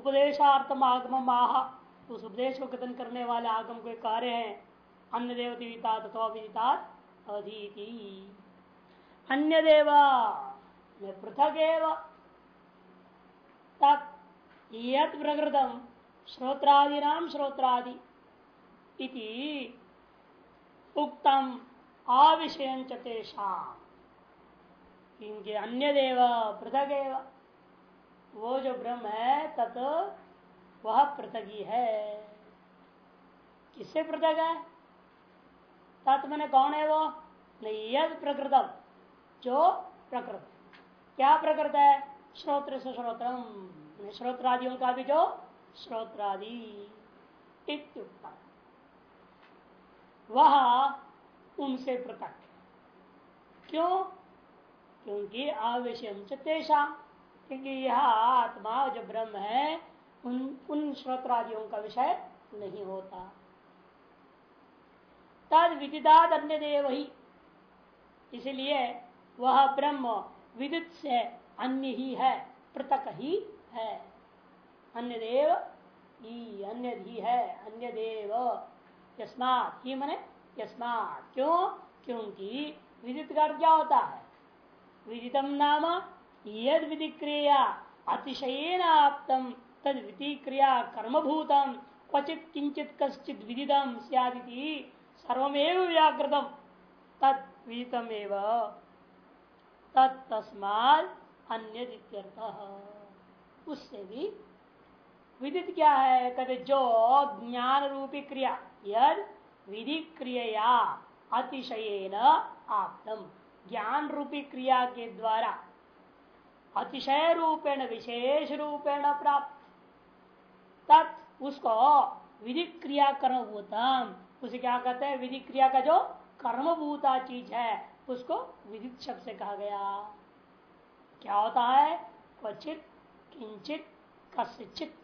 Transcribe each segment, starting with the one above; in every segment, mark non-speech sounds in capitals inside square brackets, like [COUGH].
उपदेशार्थम आगम आह उस उपदेश को कथन करने वाले आगम के कार्य है। अन्य देवती विदिता तथवा विदिता अधीति। अन्य देवा पृथक तत् प्रकृतम श्रोत्रादि नाम श्रोत्रादि इति उक्तम अविषय चेषा इनके अन्य देव पृथक वो जो ब्रह्म है, तत् वह पृथक है। किससे पृथक है? तत् मैंने कौन है वो? यद प्रकृतम, जो प्रकृत। क्या प्रकृत है? श्रोत्र से श्रोत्रम श्रोत्रादियों का भी जो श्रोत्रादि। वह उनसे पृथक क्यों? क्योंकि आवेश चेषा क्योंकि यह आत्मा जो ब्रह्म है, उन उन श्रोत्रादियों का विषय नहीं होता। तद विदिदात अन्य देव ही। इसलिए वह ब्रह्म विदित से अन्य ही है, पृथक ही है। अन्य देव ही अन्य ही है अन्य देव यस्मात ही मने यस्मात। क्यों? क्योंकि विदित का क्या होता है? विदितम नाम यद विधि क्रिया अतिशयन आप्तम तद विधि क्रिया कर्मभूतम क्वचित किंचित कश्चित विदितम सियादिति सर्वमेव व्याकृतम तद विदितम तत्तस्माद अन्य उससे भी विदित क्या है? कहते, जो ज्ञान रूपी क्रिया यद विधि क्रिया अतिशयन आप्तम। ज्ञान रूपी क्रिया के द्वारा अतिशय रूपेण विशेष रूपेण प्राप्त। तत् उसको विधि क्रिया कर्म भूतम उसे क्या कहते हैं? विधि क्रिया का जो कर्मभूता चीज़ है, उसको विदित शब्द से कहा गया। क्या होता है? क्वचित, किंचित कसित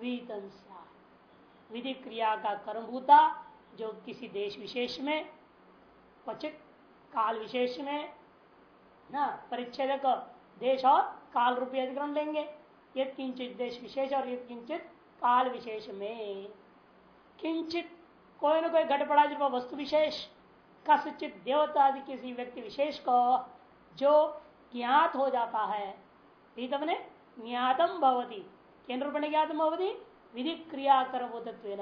विदित विधि क्रिया का कर्मभूता जो किसी देश विशेष में, क्वचित काल विशेष में, ना, परिच्छेद देश और काल रूपी अधिकरण लेंगे। ये किंचित देश विशेष और ये किंचित काल विशेष में। किंचित कोई ना कोई घट पड़ा जो वस्तु विशेष कसित देवता आदि किसी व्यक्ति विशेष को जो ज्ञात हो जाता है। ज्ञातम भवती। केंद्र रूप में ज्ञातम भवती। विधि क्रिया कर्मभूतत्व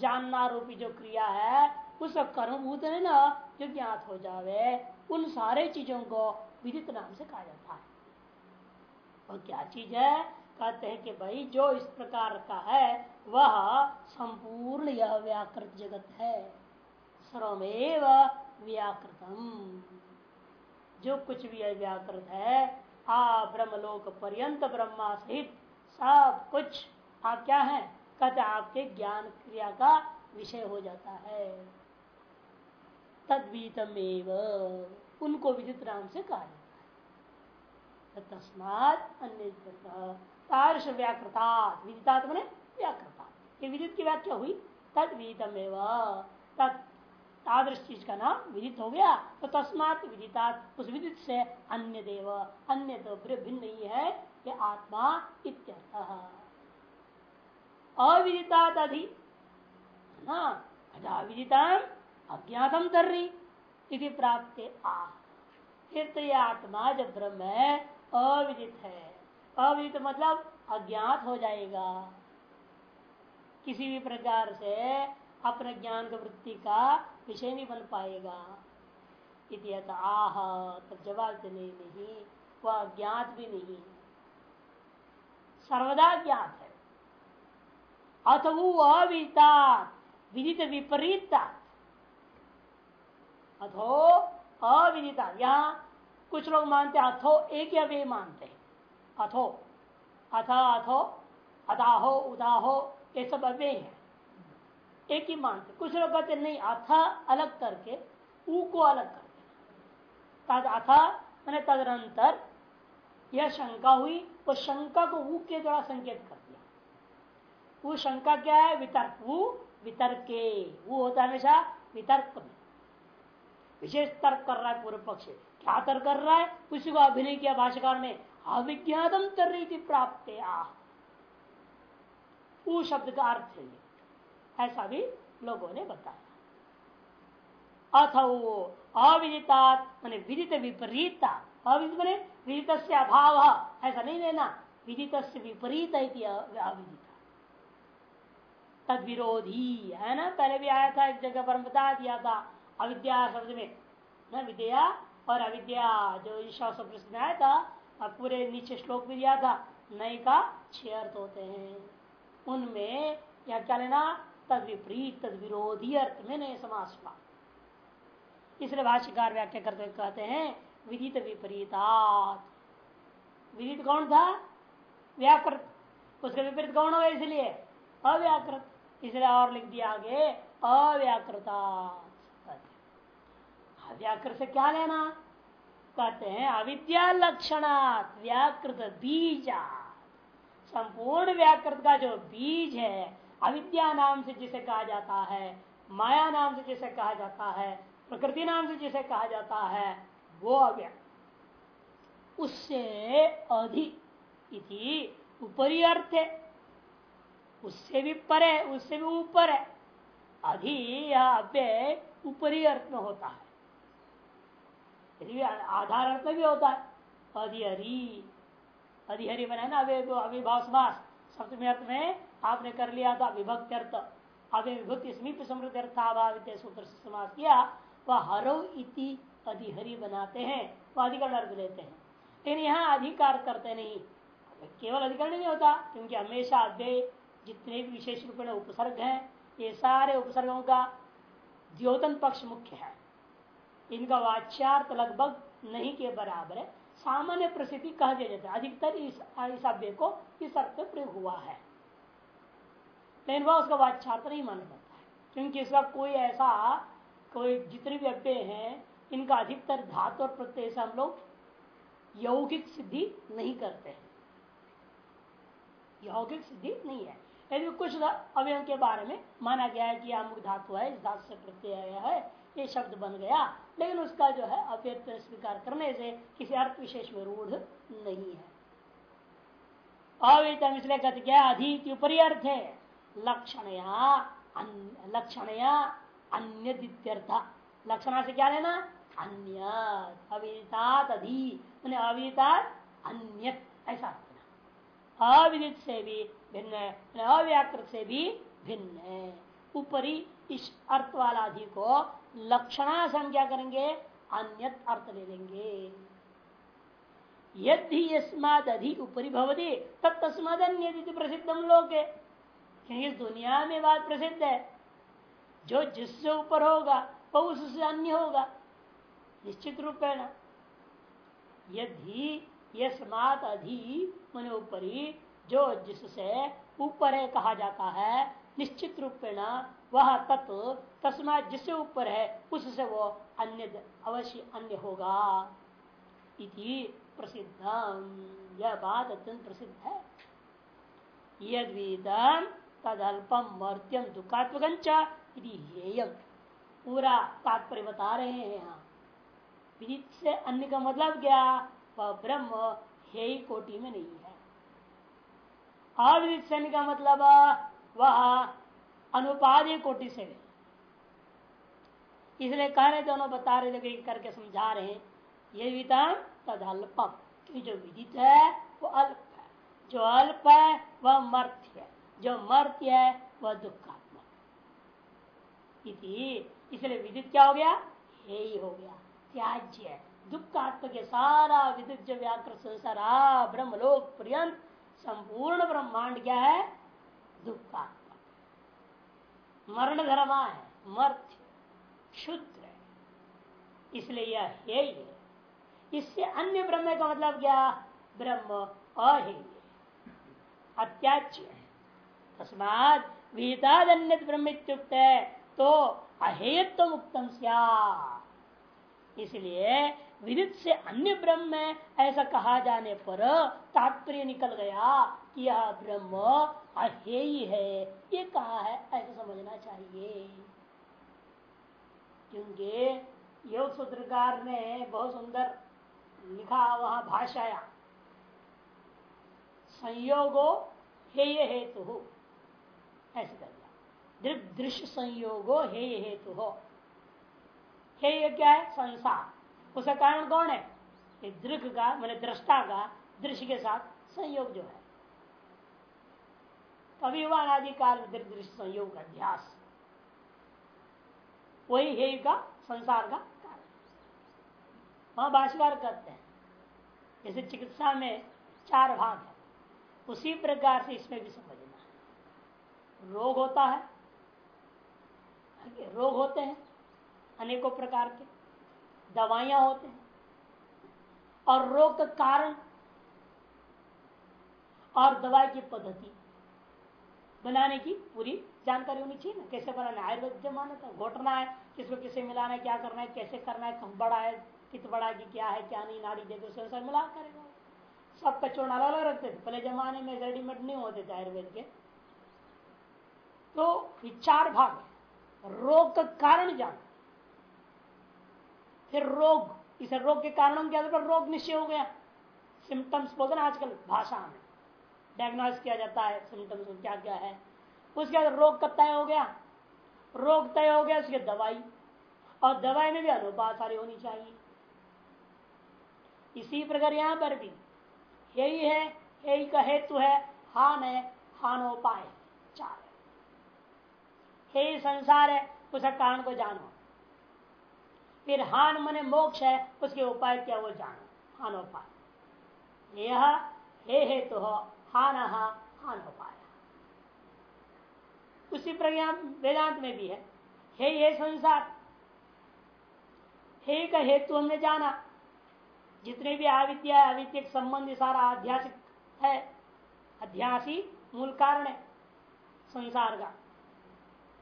जानना रूपी जो क्रिया है, उस कर्मभूत है ना जो ज्ञात हो जावे। उन सारे चीज़ों को विदित नाम से कहा जाता है। और क्या चीज़ है? कहते हैं कि भाई, जो इस प्रकार का है, वह संपूर्ण यह व्याकृत जगत है। सर्वमेव व्याकृतम। जो कुछ भी है व्याकृत है, आ ब्रह्मलोक पर्यंत ब्रह्मा सहित सब कुछ आप क्या है? कहते आपके ज्ञान क्रिया का विषय हो जाता है। तद्वीतम उनको विदित नाम से कहा जाता तस्मात व्याकृता ये विदित की व्याख्या हुई, तद विदितम तादृश चीज़ का नाम विदित हो गया। तो तस्मात विदिता उस विदित से अन्य देव अन्य तो भिन्न नहीं है, ये आत्मा इत्यर्थ। अविदिता अधि। अज्ञातम कर रही प्राप्त आ। फिर तो आत्मा जब ब्रह्म है अविदित है। अविदित मतलब अज्ञात हो जाएगा। किसी भी प्रकार से अपने ज्ञान की वृत्ति का विषय नहीं बन पाएगा। आह, तब जवाब देने नहीं, वह अज्ञात भी नहीं। सर्वदा ज्ञात है। अथ वो अविदिता विदित विपरीतता। अथो अविदिता यहाँ कुछ लोग मानते अथो एक या वे मानते अथो, अथ, अथो, अदाहो, उदाहो, ये सब अव्यय है। एक ही मानते कुछ लोग कहते नहीं, अथ अलग करके ऊ को अलग कर देना तद मैंने तदनंतर यह शंका हुई, वो शंका को ऊ के द्वारा संकेत कर दिया। वो शंका क्या है? वितर्क। वो वितर्क। वो होता है हमेशा वितर्क में। विशेष तर्क कर रहा है पूर्व पक्ष क्या तर्क कर रहा है उसी को अभिनय किया भाषाकार ने। अविज्ञातम थी प्राप्त शब्द का अर्थ है ऐसा भी लोगों ने बताया। अथो अविदिता मैंने विदित विपरीता। अविदित मैंने विदित से अभाव। ऐसा नहीं लेना। विदित से विपरीत अविदिता। तद विरोधी है ना? पहले भी आया था, एक जगह पर बता दिया था। अविद्या शब्द में। न विद्या और अविद्या जो ईशा प्रश्न आया था, और पूरे नीचे श्लोक भी दिया था, नई का छह अर्थ होते हैं। उनमें, या क्या लेना? तद विपरीत तद विरोधी अर्थ में नहीं समास इसलिए भाष्यकार व्याख्या करते कहते हैं, विदित विपरीतात। विदित कौन था? व्याकृत। उसके विपरीत कौन होगा इसलिए? अव्याकृत। इसलिए और लिख दिया आगे अव्याकृता अव्याकृत से क्या लेना? कहते हैं, अविद्या लक्षणात् व्याकृत बीजा। संपूर्ण व्याकृत का जो बीज है, अविद्या नाम से जिसे कहा जाता है, माया नाम से जिसे कहा जाता है, प्रकृति नाम से जिसे कहा जाता है, वो अव्यक्त उससे अधि इति ऊपरी अर्थ है उससे भी पर, उससे भी ऊपर है। अधि या अव्यय ऊपरी अर्थ में होता है। यदि आधार अर्थ भी होता है। अधिहरी अधिहरी बना ना अविभाव समास। सप्तमी अर्थ में आपने कर लिया था, विभक्त अर्थ। आपने विभक्ति समीप समृद्ध अर्थाभावित सूत्र से समास किया। वह हरो इति अधिहरी बनाते हैं, वह अधिकरण अर्थ लेते हैं। लेकिन यहाँ अधिकार करते नहीं। केवल अधिकरण नहीं होता, क्योंकि हमेशा अध्यय जितने भी विशेष रूप में उपसर्ग हैं, ये सारे उपसर्गों का द्योतन पक्ष मुख्य है। इनका वाच्यार्थ लगभग नहीं के बराबर है। सामान्य प्रसिद्धि कह दिया जाता है। अधिकतर इस इस को इस अर्थ में प्रयोग हुआ है। लेकिन वह उसका वाच्यार्थ नहीं माना जाता है, क्योंकि इसका कोई ऐसा, कोई जितने भी अव्यय हैं, इनका अधिकतर धातु और प्रत्यय से हम लोग यौगिक सिद्धि नहीं करते हैं। यौगिक सिद्धि नहीं है। यदि कुछ अवयव के बारे में माना गया है कि अमुक धातु है, इस धातु से प्रत्यय है ये शब्द बन गया। लेकिन उसका जो है अव्यक्त स्वीकार करने से किसी अर्थ विशेष में रूढ़ नहीं है। अवेतम इसलिए कहते क्या अधिक उपरी अर्थ है। लक्षणया लक्षणया अन्य लक्षणा से क्या लेना? अन्य। अविदितात अधि। अविदितात अन्य ऐसा अविदित से भी भिन्न है। अव्याकृत से भी भिन्न है। ऊपरी इस अर्थ वाला अधि को लक्षणा संज्ञा करेंगे अन्य अर्थ ले लेंगे। यदि अधि ऊपरी भवती तब तस्माद अन्य प्रसिद्धम लोग क्योंकि दुनिया में बात प्रसिद्ध है। जो जिससे ऊपर होगा वो उससे अन्य होगा, निश्चित रूप है ना यदि यस्मात अधि मन ऊपरी जो जिससे ऊपर है कहा जाता है, निश्चित रूपेण वह तत्व तस्मा जिससे ऊपर है, उससे वो अन्य अवश्य अन्य होगा। इति प्रसिद्ध। यह बात अत्यंत प्रसिद्ध है। यदम तदल्पम मर्त्यम दुखात्मक पूरा तात्पर्य बता रहे हैं यहाँ। विदित से अन्य का मतलब क्या? वह ब्रह्म हे कोटि में नहीं है। अविदित से अन्य का मतलब वह अनुपादय कोटि से। इसलिए कह रहे दोनों बता रहे थे करके समझा रहे ये विधान तद अल्पम जो विदित है, वो अल्प है। जो अल्प है, वह मर्त्य है। जो मर्त्य है, वह दुखात्मक इसलिए विदित क्या हो गया? हे ही हो गया। त्याज्य दुखात्मक सारा विद्युत जो व्याकृत संसार ब्रह्मलोक पर्यंत, संपूर्ण ब्रह्मांड क्या है? दुखात्मक। मरण धर्मा है, मर्थ है। इसलिए यह है ही इससे अन्य ब्रह्म का मतलब क्या? ब्रह्म अहे अत्याच्य तस्मात विहिताद अन्य ब्रह्म है तो अहेयत्व उत्तम इसलिए विदित से अन्य ब्रह्म है ऐसा कहा जाने पर तात्पर्य निकल गया कि यह ब्रह्म अहेय है ये कहा है? ऐसा समझना चाहिए। क्योंकि योग सूत्रकार ने बहुत सुंदर लिखा वहाँ भाषाया। संयोगो हे हेय हेतु। ऐसे कर दिया। दृश्य संयोगो हे हेतु। हो हे ये क्या है? संसार। उसका कारण कौन है? दृक का, मैंने दृष्टा का, दृश्य के साथ संयोग जो है। अभिमान आदि काल संयोग अध्यास वही है का संसार का कारण। वहाँ भाषाकार करते हैं, जैसे चिकित्सा में चार भाग है, उसी प्रकार से इसमें भी समझना है। रोग होता है रोग होते हैं, अनेकों प्रकार के दवाइयाँ होते हैं, और रोग का कारण और दवाई की पद्धति बनाने की पूरी जानकारी होनी चाहिए ना? कैसे बनाना आयुर्वेद था घोटना है, किसको किसे मिलाना है, क्या करना है, कैसे करना है कम बड़ा है, कित बड़ा की क्या है, क्या नहीं, नाड़ी अनुसार मिला करेगा। सबका चोड़ अलग अलग रखते थे पहले जमाने में रेडीमेड नहीं होते थे आयुर्वेद के। तो ये चार भाग रोग का कारण जान। फिर रोग। इसे रोग के कारणों के आधार पर रोग निश्चय हो गया। सिम्टम्स बोलते ना आजकल, भाषा में। डायग्नोस किया जाता है सिम्टम्स क्या क्या है। उसके बाद रोग कब तय हो गया? रोग तय हो गया उसके दवाई। और दवाई में भी अनुपात सारी होनी चाहिए। इसी प्रकार यहाँ पर भी यही है, यही का हेतु है, हान है, हानोपाय, चार है। संसार है उसका कारण को जानो। फिर हान मने मोक्ष है, उसके उपाय क्या वो जानो। हानोपाय। यह हे हेतु हो। हान हान उसी प्रज्ञा वेदांत में भी है। हे ये संसार, हे का हेतु हमने जाना। जितने भी आविद्या अविद्यक संबंध सारा आध्यासिक है, अध्यासी मूल कारण है संसार का।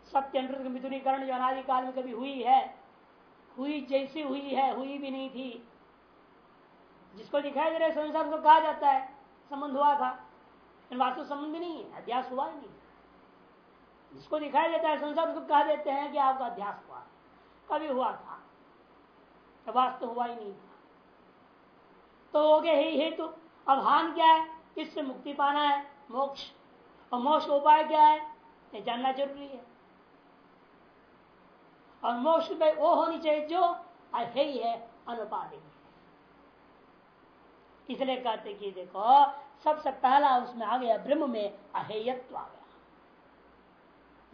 सत्य मिथुनीकरण जो अनादिकाल में कभी हुई है, हुई जैसी हुई है, हुई भी नहीं थी। जिसको दिखाई दे रहे संसार को कहा जाता है, संबंध हुआ था। वास्तु संबंध नहीं है, अध्यास हुआ ही नहीं। जिसको दिखाई देता है संसार, उसको कह देते हैं कि आपका अध्यास हुआ। कभी हुआ था तो वास्तव हुआ ही नहीं था। तो हो गए ही हेतु। अब हान क्या है? इससे मुक्ति पाना है? मोक्ष। और मोक्ष उपाय क्या है? ये जानना ज़रूरी है। और मोक्ष में वो होनी चाहिए जो ही है। अनुपादिक इसलिए कहते कि देखो सबसे पहला उसमें आ गया, ब्रह्म में अहेयत्व आ गया।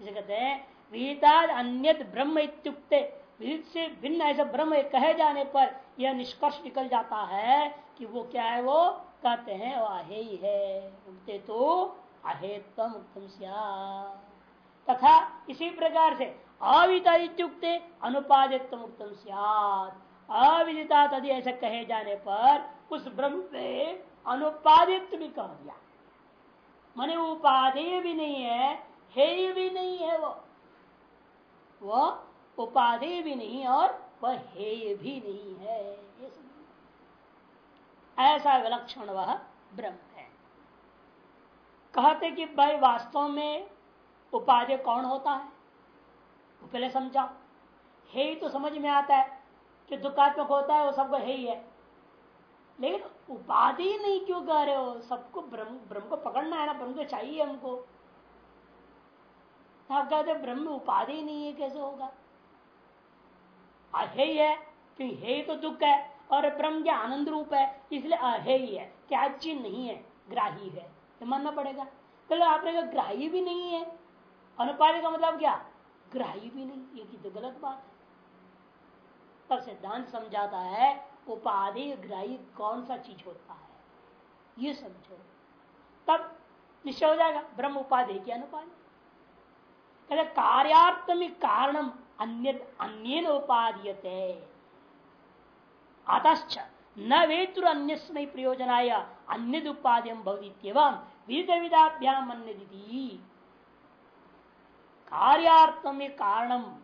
जिसे कहते हैं, विहिताद अन्य ब्रह्म इत्युक्ते। विहित से भिन्न ऐसा ब्रह्म कहे जाने पर यह निष्कर्ष निकल जाता है कि वो क्या है वो? कहते हैं, वो आहे ही। है तो अहेतम उत्तम तथा इसी प्रकार से अविता इत्युक्ते अनुपादित्व उत्तम अविदिता तदि ऐसा कहे जाने पर उस ब्रह्म पे अनुपादित्व भी कह दिया। माने उपाधेय भी नहीं है, हेय भी नहीं है वो। वह उपाधि भी नहीं और वह हेय भी नहीं है। ऐसा विलक्षण वह ब्रह्म है। कहते कि भाई वास्तव में उपाधि कौन होता है? वो पहले समझाओ। हे ही तो समझ में आता है कि दुखात्मक होता है, वो सबको है ही है। लेकिन उपाधि नहीं क्यों कह रहे हो? सबको ब्रह्म ब्रह्म को पकड़ना है ना, ब्रह्म तो चाहिए हमको। आप कहते ब्रह्म उपाधि नहीं है, कैसे होगा? अहे है क्योंकि हे तो दुख है, और ब्रह्म क्या आनंद रूप है, इसलिए अहे ही। है क्या चीज़ नहीं है, ग्राही है। तो मानना पड़ेगा। चलो तो आपने कहा ग्राही भी नहीं है। अनुपाधि का मतलब क्या? ग्राही भी नहीं, ये की तो गलत बात है। तब सिद्धांत समझाता है उपाधि ग्राही कौन सा चीज़ होता है? ये समझो। तब निश्चय हो जाएगा, ब्रह्म उपाधि की अनुपाधि? कहते कार्यात्मिक कारणम अन्य अन्य उपाधीयते। अतश्च न वेतुर अन्य प्रयोजनाय अन्य उपाध्यम भवित्यवम विविध विधाभ्याम अन्य कार्यात्मिक कारणम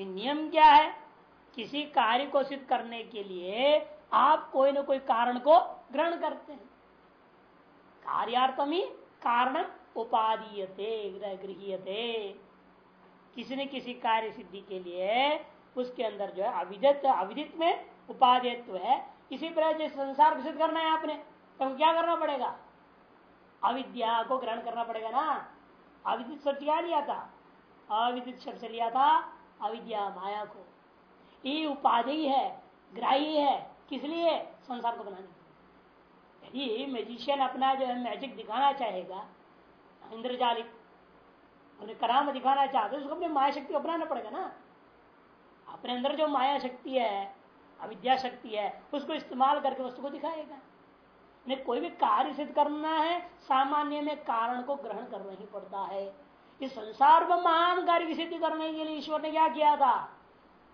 नियम क्या है? किसी कार्य को सिद्ध करने के लिए आप कोई ना कोई कारण को ग्रहण करते हैं। कार्यार्थमी कारण उपाधीयते गृहते किसी न किसी कार्य सिद्धि के लिए उसके अंदर जो है अविदित अविदित में उपाधित्व है। इसी प्रकार जो संसार को सिद्ध करना है आपने। तो क्या करना पड़ेगा? अविद्या को ग्रहण करना पड़ेगा ना। अविदित शब्द क्या लिया था? अविदित शब्द से लिया था अविद्या माया को। ये उपाधि है ग्राही है, किस लिए? संसार को बनाने यदि मैजिशियन अपना जो है मैजिक दिखाना चाहेगा इंद्रजालिक उन्हें कराम दिखाना चाहते उसको अपनी माया शक्ति को अपनाना पड़ेगा ना। अपने अंदर जो माया शक्ति है, अविद्या शक्ति है, उसको इस्तेमाल करके वस्तु को दिखाएगा। ने कोई भी कार्य सिद्ध करना है, सामान्य में कारण को ग्रहण करना ही पड़ता है। इस संसार में महान कार्य की सिद्धि करने के लिए ईश्वर ने क्या किया था?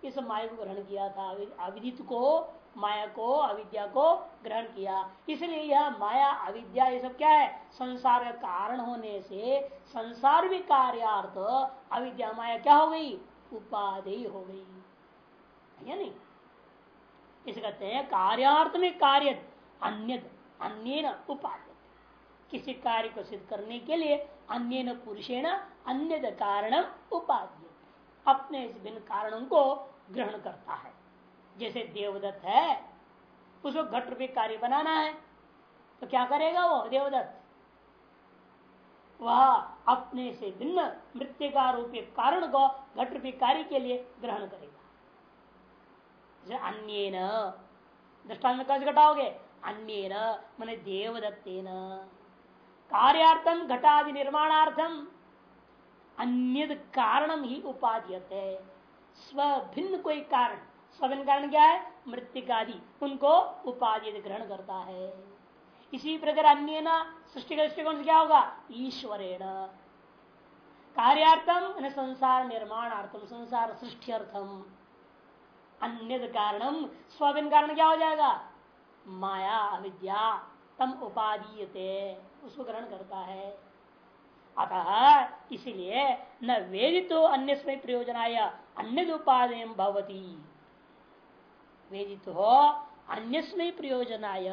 इस माया को ग्रहण किया था? अविदित को, माया को, अविद्या को ग्रहण किया। इसलिए यह माया, अविद्या, ये सब क्या है? संसार का कारण होने से संसार भी कार्यार्थ, अविद्या, माया क्या हो गई? उपाधि हो गई। या नहीं? इसे कहते हैं कार्यार्थ में कार्य अन्य अन्य उपाध्य किसी कार्य को सिद्ध करने के लिए अन्य पुरुषेण अन्य कारण उपाध्य अपने इस भिन्न कारणों को ग्रहण करता है। जैसे देवदत्त है, उसको घट रूपी कार्य बनाना है तो क्या करेगा वो, देवदत्त? वह अपने से भिन्न मृत्यु का रूपी कारण को घट रूपी कार्य के लिए ग्रहण करेगा। अन्य दृष्टान में कैसे घटाओगे? अन्य मैंने देवदत्तेन। कार्यार्थम घटादि निर्माणार्थम अन्य कारणम ही उपाध्यते स्व भिन्न कोई कारण। स्वभिन्न कारण क्या है? मृतिकादि उनको उपाधि ग्रहण करता है। इसी प्रकार अन्य न सृष्टि का दृष्टिकोण क्या होगा? ईश्वरेण। कार्यार्थम संसार निर्माणार्थम, संसार सृष्टि अर्थम अन्य कारणम स्वभिन्न कारण क्या हो जाएगा? माया, अविद्या, तम उपाधीयते उसको ग्रहण करता है। अतः इसीलिए न वेदित अन्य प्रयोजनाय। अन्य उपादेय भवती। वेदित हो अन्य प्रयोजनाय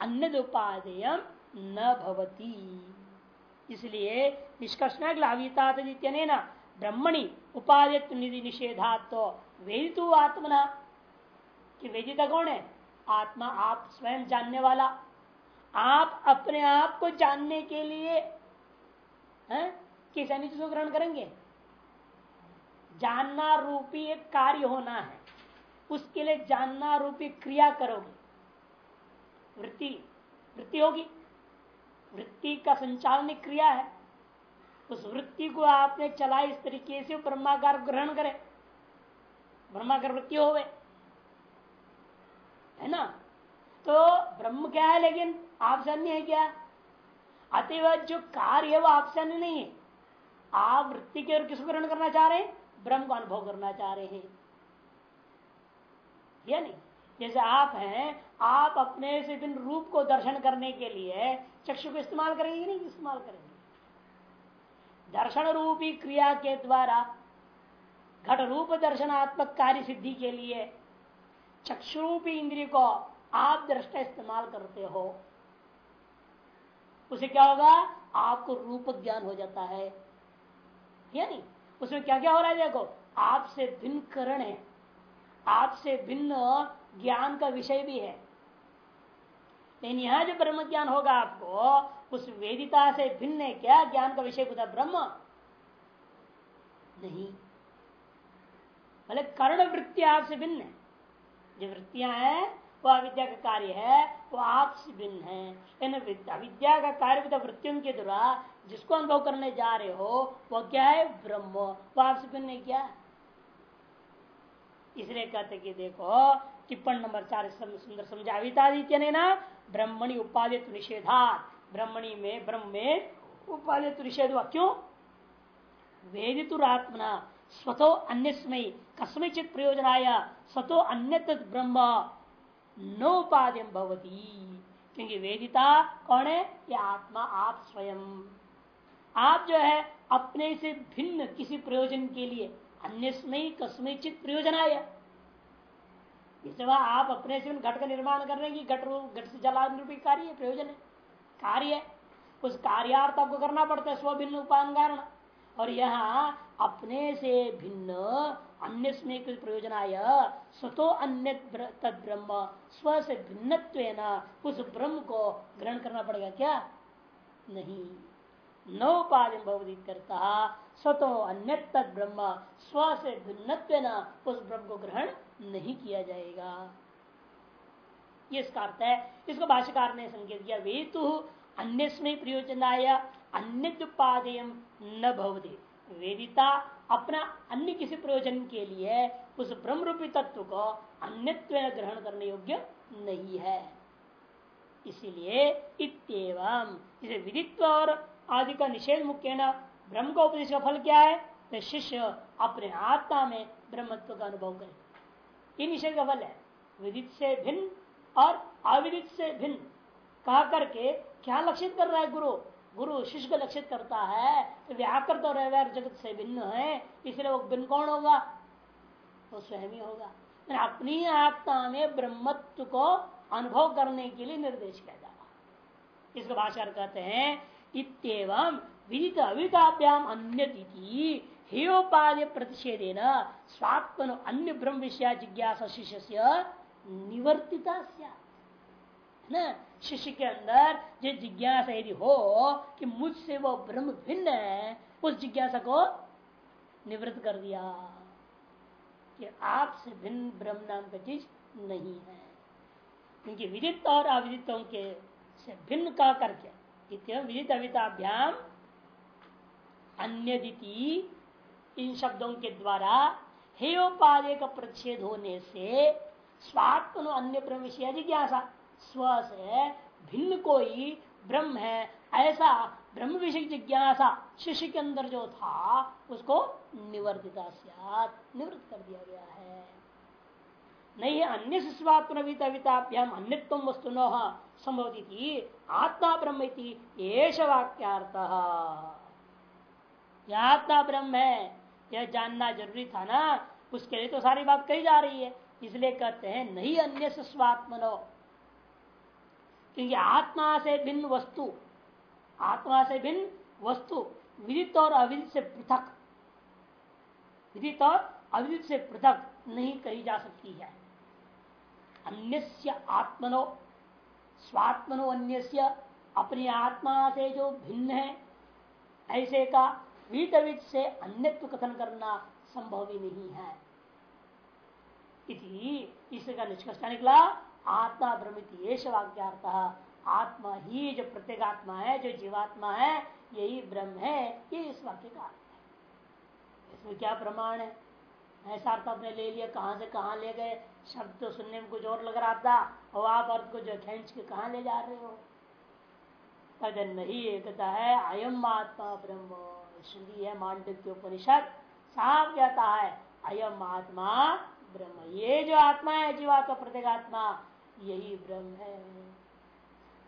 अन्य उपादेय न भवती। इसलिए निष्कर्ष न ब्रह्मणि उपादित्व निधि निषेधात् तो वेदित आत्मना। कि वेदिता कौन है? आत्मा आप स्वयं जानने वाला। आप अपने आप को जानने के लिए किस अनिच को ग्रहण करेंगे? जानना रूपी एक कार्य होना है। उसके लिए जानना रूपी क्रिया करोगे। वृत्ति वृत्ति होगी। वृत्ति का संचालन क्रिया है। उस वृत्ति को आपने चला इस तरीके से ब्रह्माकार ग्रहण करे। ब्रह्माकार वृत्ति हो है ना? तो ब्रह्म क्या है लेकिन आपसे अन्य है क्या? अतिव जो कार्य है वो आपसे अन्य नहीं है। आप वृत्ति के और किसको ग्रहण करना चाह रहे हैं? ब्रह्म को अनुभव करना चाह रहे हैं। या नहीं। जैसे आप हैं, आप अपने से बिन रूप को दर्शन करने के लिए चक्षु को इस्तेमाल करेंगे नहीं? इस्तेमाल करेंगे। दर्शन रूपी क्रिया के द्वारा, घट रूप दर्शनात्मक कार्य सिद्धि के लिए चक्षुरूपी इंद्रिय को आप दृष्टा इस्तेमाल करते हो, उसे क्या होगा? आपको रूप ज्ञान हो जाता है। या नहीं। उसमें क्या क्या हो रहा है देखो? आपसे भिन्न करण है। आपसे भिन्न ज्ञान का विषय भी है। लेकिन यहाँ जो ब्रह्म ज्ञान होगा आपको, उस वेदिता से भिन्न है क्या? ज्ञान का विषय होता ब्रह्म? नहीं। भले कर्ण वृत्ति आपसे भिन्न है। जो वृत्तियाँ हैं वह अविद्या का कार्य है, वो आपसे भिन्न है। अविद्या का कार्य तो वृत्तियों के द्वारा जिसको अनुभव करने जा रहे हो, वह क्या है? ब्रह्म। वो आपसे भिन्न क्या? इसलिए कहते कि देखो, टिप्पण नंबर चार सुंदर समझावितादित्य ने ना, ब्रह्मणि उपादित निषेधा ब्रह्मणि में, ब्रह्म में उपादित निषेध हुआ। क्यों? वेदितुरात्मना स्वतो अन्य कस्मचित प्रयोजनाया, स्वतो अन्य ब्रह्म नोपाद्यम भवती। क्योंकि वेदिता कौन है? ये आत्मा आप स्वयं। आप जो है अपने से भिन्न किसी प्रयोजन के लिए, अन्य कस्मचित प्रयोजन आया। जब आप अपने से घट का निर्माण कर रहे हैं कि घट घट से जला रूपी कार्य, प्रयोजन है, कार्य है। उस कार्यार्थ आपको करना पड़ता है, स्वभिन्न उपान कारण और यहाँ अपने से भिन्न, अन्य प्रयोजनाय स्वतो अन्य तद ब्रह्म, स्व से भिन्न उस ब्रह्म को ग्रहण करना पड़ेगा क्या? नहीं। नौपाधि भवदी करता, स्वतो अन्य ब्रह्म स्व से भिन्न उस ब्रह्म को ग्रहण नहीं किया जाएगा। ये इसका अर्थ है, इसको भाष्यकार ने संकेत किया वेतु अन्य प्रयोजनाय अन्य उपादेय न भवती। वेदिता अपना अन्य किसी प्रयोजन के लिए उस ब्रह्म रूपी तत्व को अन्य ग्रहण करने योग्य नहीं है। इसीलिए इतम इसे विदित्व और आदि का निषेध मुख्य न, ब्रह्म का उपदेश का फल क्या है? तो शिष्य अपने आत्मा में ब्रह्मत्व का अनुभव करे। ये निषेध का फल है। विदित से भिन्न और अविदित से भिन्न। कहा करके क्या लक्षित कर रहा है गुरु? गुरु शिष्य को लक्षित करता है तो व्याकृत और व्यवहार जगत से भिन्न है, इसलिए वो भिन्न कौन होगा? वो स्वयं ही होगा। अपनी आत्मा में ब्रह्मत्व को अनुभव करने के लिए निर्देश किया जा रहा इसको भाषा कहते हैं इतम विदित अविताभ्याम अन्य हेयोपाध्य प्रतिषेधेन स्वात्मन अन्य ब्रह्म विषय जिज्ञासा शिष्य से निवर्तिता न? शिष्य के अंदर जो जिज्ञासा यदि हो कि मुझसे वो ब्रह्म भिन्न है, उस जिज्ञासा को निवृत्त कर दिया। कि आपसे भिन्न ब्रह्म नाम का चीज़ नहीं है। क्योंकि विदित और अविदितों के से भिन्न का करके विदित अविताभ्याम अन्य इन शब्दों के द्वारा हेयोपादय का प्रतिषेध होने से स्वात्म अन्य ब्रह्म विषय जिज्ञासा। स्व से भिन्न कोई ब्रह्म है, ऐसा ब्रह्म विषय जिज्ञासा शिष्य के अंदर जो था, उसको निवर्तिता निवृत्त कर दिया गया है। नहीं अन्य स्वात्मविताभ्याम अन्यत्व वस्तु न संभवती आत्मा ब्रह्म वाक्यार्थ। आत्मा ब्रह्म है, यह जानना ज़रूरी था ना, उसके लिए तो सारी बात कही जा रही है, इसलिए कहते हैं नहीं अन्य स्वात्मनो क्योंकि आत्मा से भिन्न वस्तु, आत्मा से भिन्न वस्तु, विदित और अविदित से पृथक, विदित और अविदित से पृथक नहीं कही जा सकती है। अन्य आत्मनो, स्वात्मनो अन्य अपनी आत्मा से जो भिन्न है, ऐसे का वीतवित से अन्यत्व कथन करना संभव ही नहीं है। इति इसका निष्कर्ष निकला आत्मा ब्रह्म वाक्यार्थ आत्मा ही जो प्रत्येगात्मा है, जो जीवात्मा है, यही ब्रह्म है, ये इस वाक्य का अर्थ है। इसमें क्या प्रमाण है? ऐसा अर्थ आपने ले लिया, कहाँ से कहाँ ले गए? शब्द तो सुनने में कुछ और लग रहा था, और आप अर्थ को जो खेच के कहा ले जा रहे हो? कहते नहीं कहता है, अयम आत्मा ब्रह्म। श्रुति है मांडव्य उपनिषद साफ़ कहता है, अयम आत्मा ब्रह्म। ये जो आत्मा है, जीवात्मा प्रत्येक आत्मा यही ब्रह्म है।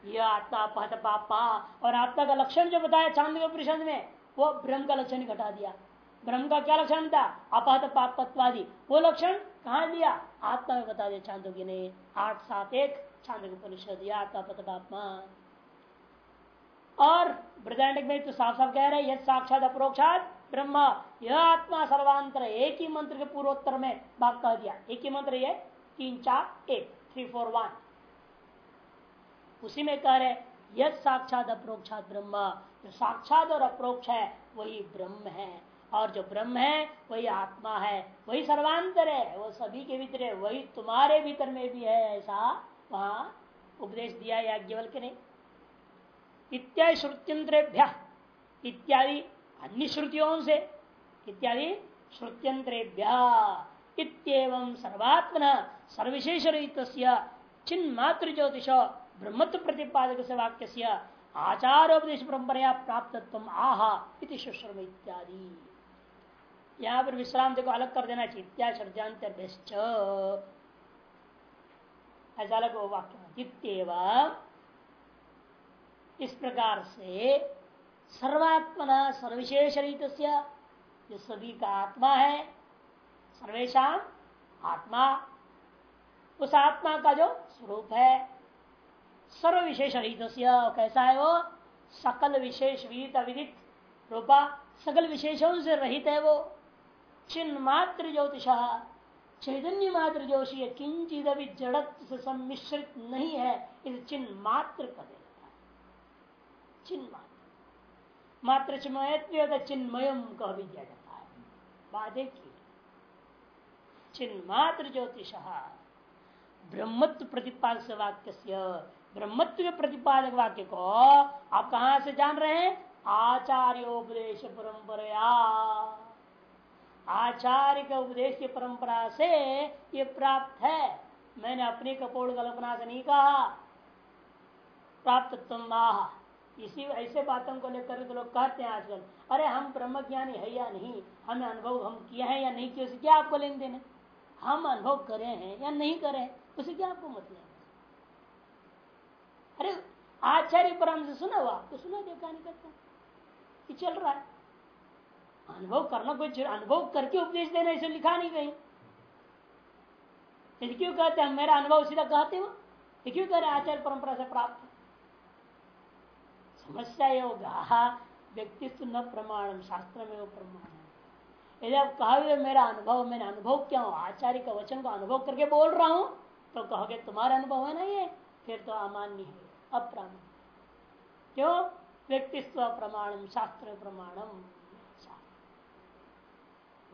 यह आत्मा पहत पापा, और आत्मा का लक्षण जो बताया चाँद उपनिषद में, वो ब्रह्म का लक्षण घटा दिया। ब्रह्म का क्या लक्षण था? अपहत पापत्वादी। वो लक्षण कहा दिया आत्मा में बता दिया चांदोग्य ने आठ सात एक, चाँद उपनिषद आत्मा पतपात्मा और बृदांड में तो साफ़ साफ़ कह रहे हैं साक्षात अप्रोक्षात ब्रह्म। यह आत्मा सर्वांतर एक ही मंत्र के पूर्वोत्तर में भाग कह दिया। एक ही मंत्र ये, तीन, चार, एक थ्री फोर वन उसी में कह रहे यह साक्षात अप्रोक्षात ब्रह्म। जो साक्षात और अप्रोक्ष है, वही ब्रह्म है। और जो ब्रह्म है, वही आत्मा है, वही सर्वांतर है, वो सभी के भीतर है, वही तुम्हारे भीतर में भी है, ऐसा वहाँ उपदेश दिया याज्ञवल के ने। इत्यादि श्रुत्यंत्रेभ्य, इत्यादि अन्य श्रुतियों से, इत्यादि श्रुत्यंत्रेभ्य इतम सर्वात्मन सर्वशेष चिन्मात्र ज्योतिष ब्रह्मत्व प्रतिपादक से वाक्य से आचारोपदेश परंपरा प्राप्त आह इति इत्यादि। यहाँ पर विश्राम को अलग कर देना चाहिए। ऐसा अलग वाक्य इस प्रकार से सर्वात्मना सर्वविशेष रीत जो सभी का आत्मा है सर्वेशा आत्मा, उस आत्मा का जो स्वरूप है सर्व विशेष रहित कैसा है वो? सकल विशेष विदित रूपा, सकल विशेषों से रहित है वो। चिन्ह मात्र ज्योतिष चैतन्य मात्र जोशी किंचित अभी जड़त से सम्मिश्रित नहीं है इस चिन्ह मात्र का देता चिन्ह मात्र मात्र चिन्मयम कह भी दिया जाता है बात एक ही चिन्मात्र। ज्योतिष ब्रह्मत्व प्रतिपादक वाक्य ब्रह्मत्व के प्रतिपादक वाक्य को आप कहा से जान रहे हैं? आचार्योपदेश परंपरा आचार्य के उपदेश की परंपरा से ये प्राप्त है। मैंने अपनी कपोल कल्पना से नहीं कहा। प्राप्त तुम इसी ऐसे बातों को लेकर तो लोग कहते हैं आजकल, अरे हम ब्रह्म ज्ञानी है या नहीं? हमें अनुभव हम किए हैं या नहीं किए? उसे क्या आपको लेन देने हम अनुभव करे हैं या नहीं करे उसे क्या आपको मतलब अरे, आचार्य परम से सुना हुआ तो सुना देखा नहीं करता। चल रहा है। अनुभव करना कोई अनुभव करके उपदेश देना, इसे लिखा नहीं कहीं। यदि क्यों कहते हैं, मेरा अनुभव सीधा कहते हो क्यों कह रहे आचार्य परंपरा से प्राप्त? समस्या ये होगा व्यक्तित्व न प्रमाण शास्त्र में वो प्रमाण यदि आप कहोगे, मेरा अनुभव, मैंने अनुभव क्या हूँ, आचार्य का वचन को अनुभव करके बोल रहा हूँ तो कहोगे, तुम्हारा अनुभव है ना ये? फिर तो अमान्य है, अप्रामाण्य। क्यों? व्यक्तित्व प्रमाणम, शास्त्र प्रमाणम।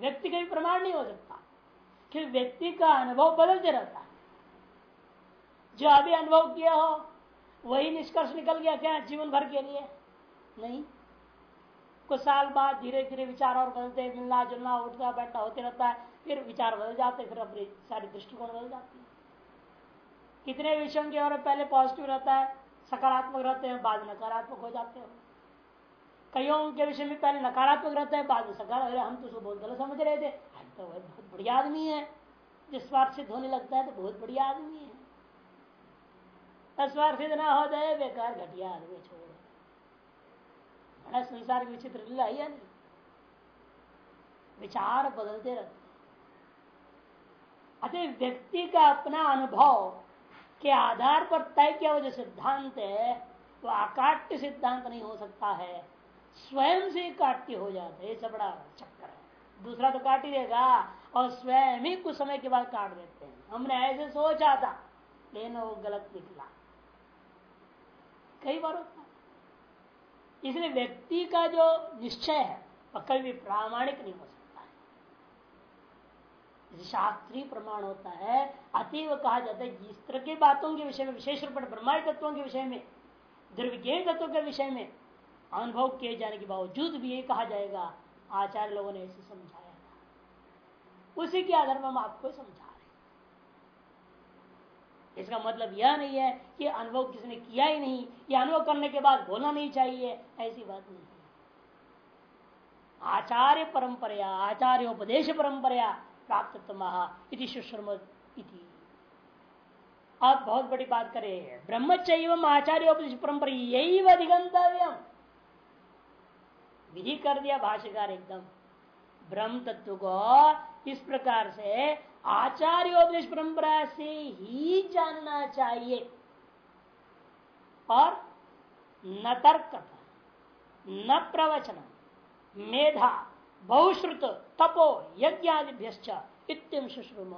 व्यक्ति का भी प्रमाण नहीं हो सकता। कि व्यक्ति का अनुभव बदलते रहता है। जो अभी अनुभव किया हो, वही निष्कर्ष निकल गया क्या जीवन भर के लिए? नहीं। कुछ साल बाद धीरे धीरे विचार और बदलते मिलना, जुलना, उठना, बैठना होते रहता है। फिर विचार बदल जाते फिर अपनी सारी दृष्टिकोण बदल जाती है। कितने विषयों के और पहले पॉजिटिव रहता है, सकारात्मक रहते हैं, बाद नकारात्मक हो जाते हो। कईयों के विषय में पहले नकारात्मक रहता है, बाद में सकारात्मक हम तो उसको बहुत गलत समझ रहे थे। तो वह बहुत बढ़िया आदमी है। जिस बार सिद्ध होने लगता है तो बहुत बढ़िया आदमी है। सिद्ध ना हो जाए, बेकार घटिया आदमी छोड़। बड़ा संसार की विचित्र लीला है नहीं? विचार बदलते रहते अतः व्यक्ति का अपना अनुभव के आधार पर तय किया हुआ जो सिद्धांत है, वो अकाट्य सिद्धांत नहीं हो सकता है। स्वयं से काट्य हो जाता है, ये सब बड़ा चक्कर है। दूसरा तो काट ही देगा और स्वयं ही कुछ समय के बाद काट देते हैं। हमने ऐसे सोचा था, लेकिन वो गलत निकला। कई बार होता है। इसलिए व्यक्ति का जो निश्चय है, वह कभी भी प्रामाणिक नहीं हो सकता है। शास्त्रीय प्रमाण होता है, अतीव कहा जाता है, जिस तरह की बातों के विषय में, विशेष रूप में ब्रह्मांड तत्वों के विषय में द्रव्य तत्वों के विषय में अनुभव किए जाने के बावजूद भी यही कहा जाएगा, आचार्य लोगों ने ऐसे समझाया था। उसी के आधार में हम आपको समझा रहे इसका मतलब यह नहीं है कि अनुभव किसने किया ही नहीं, या अनुभव करने के बाद बोलना नहीं चाहिए, ऐसी बात नहीं आचार्य परंपरा आचार्य उपदेश परंपरा प्राप्त इति इति। आप बहुत बड़ी बात करें ब्रह्मचैव आचार्य उपदेश परंपरा, यही अधिगंतव्यम। विधि कर दिया भाष्यकार एकदम। ब्रह्म तत्व को इस प्रकार से आचार्य उपदेश परंपरा से ही जानना चाहिए। और न तर्क न प्रवचन, मेधा, बहुश्रुत, तपो यज्ञादिभ्य इतम सुश्रुम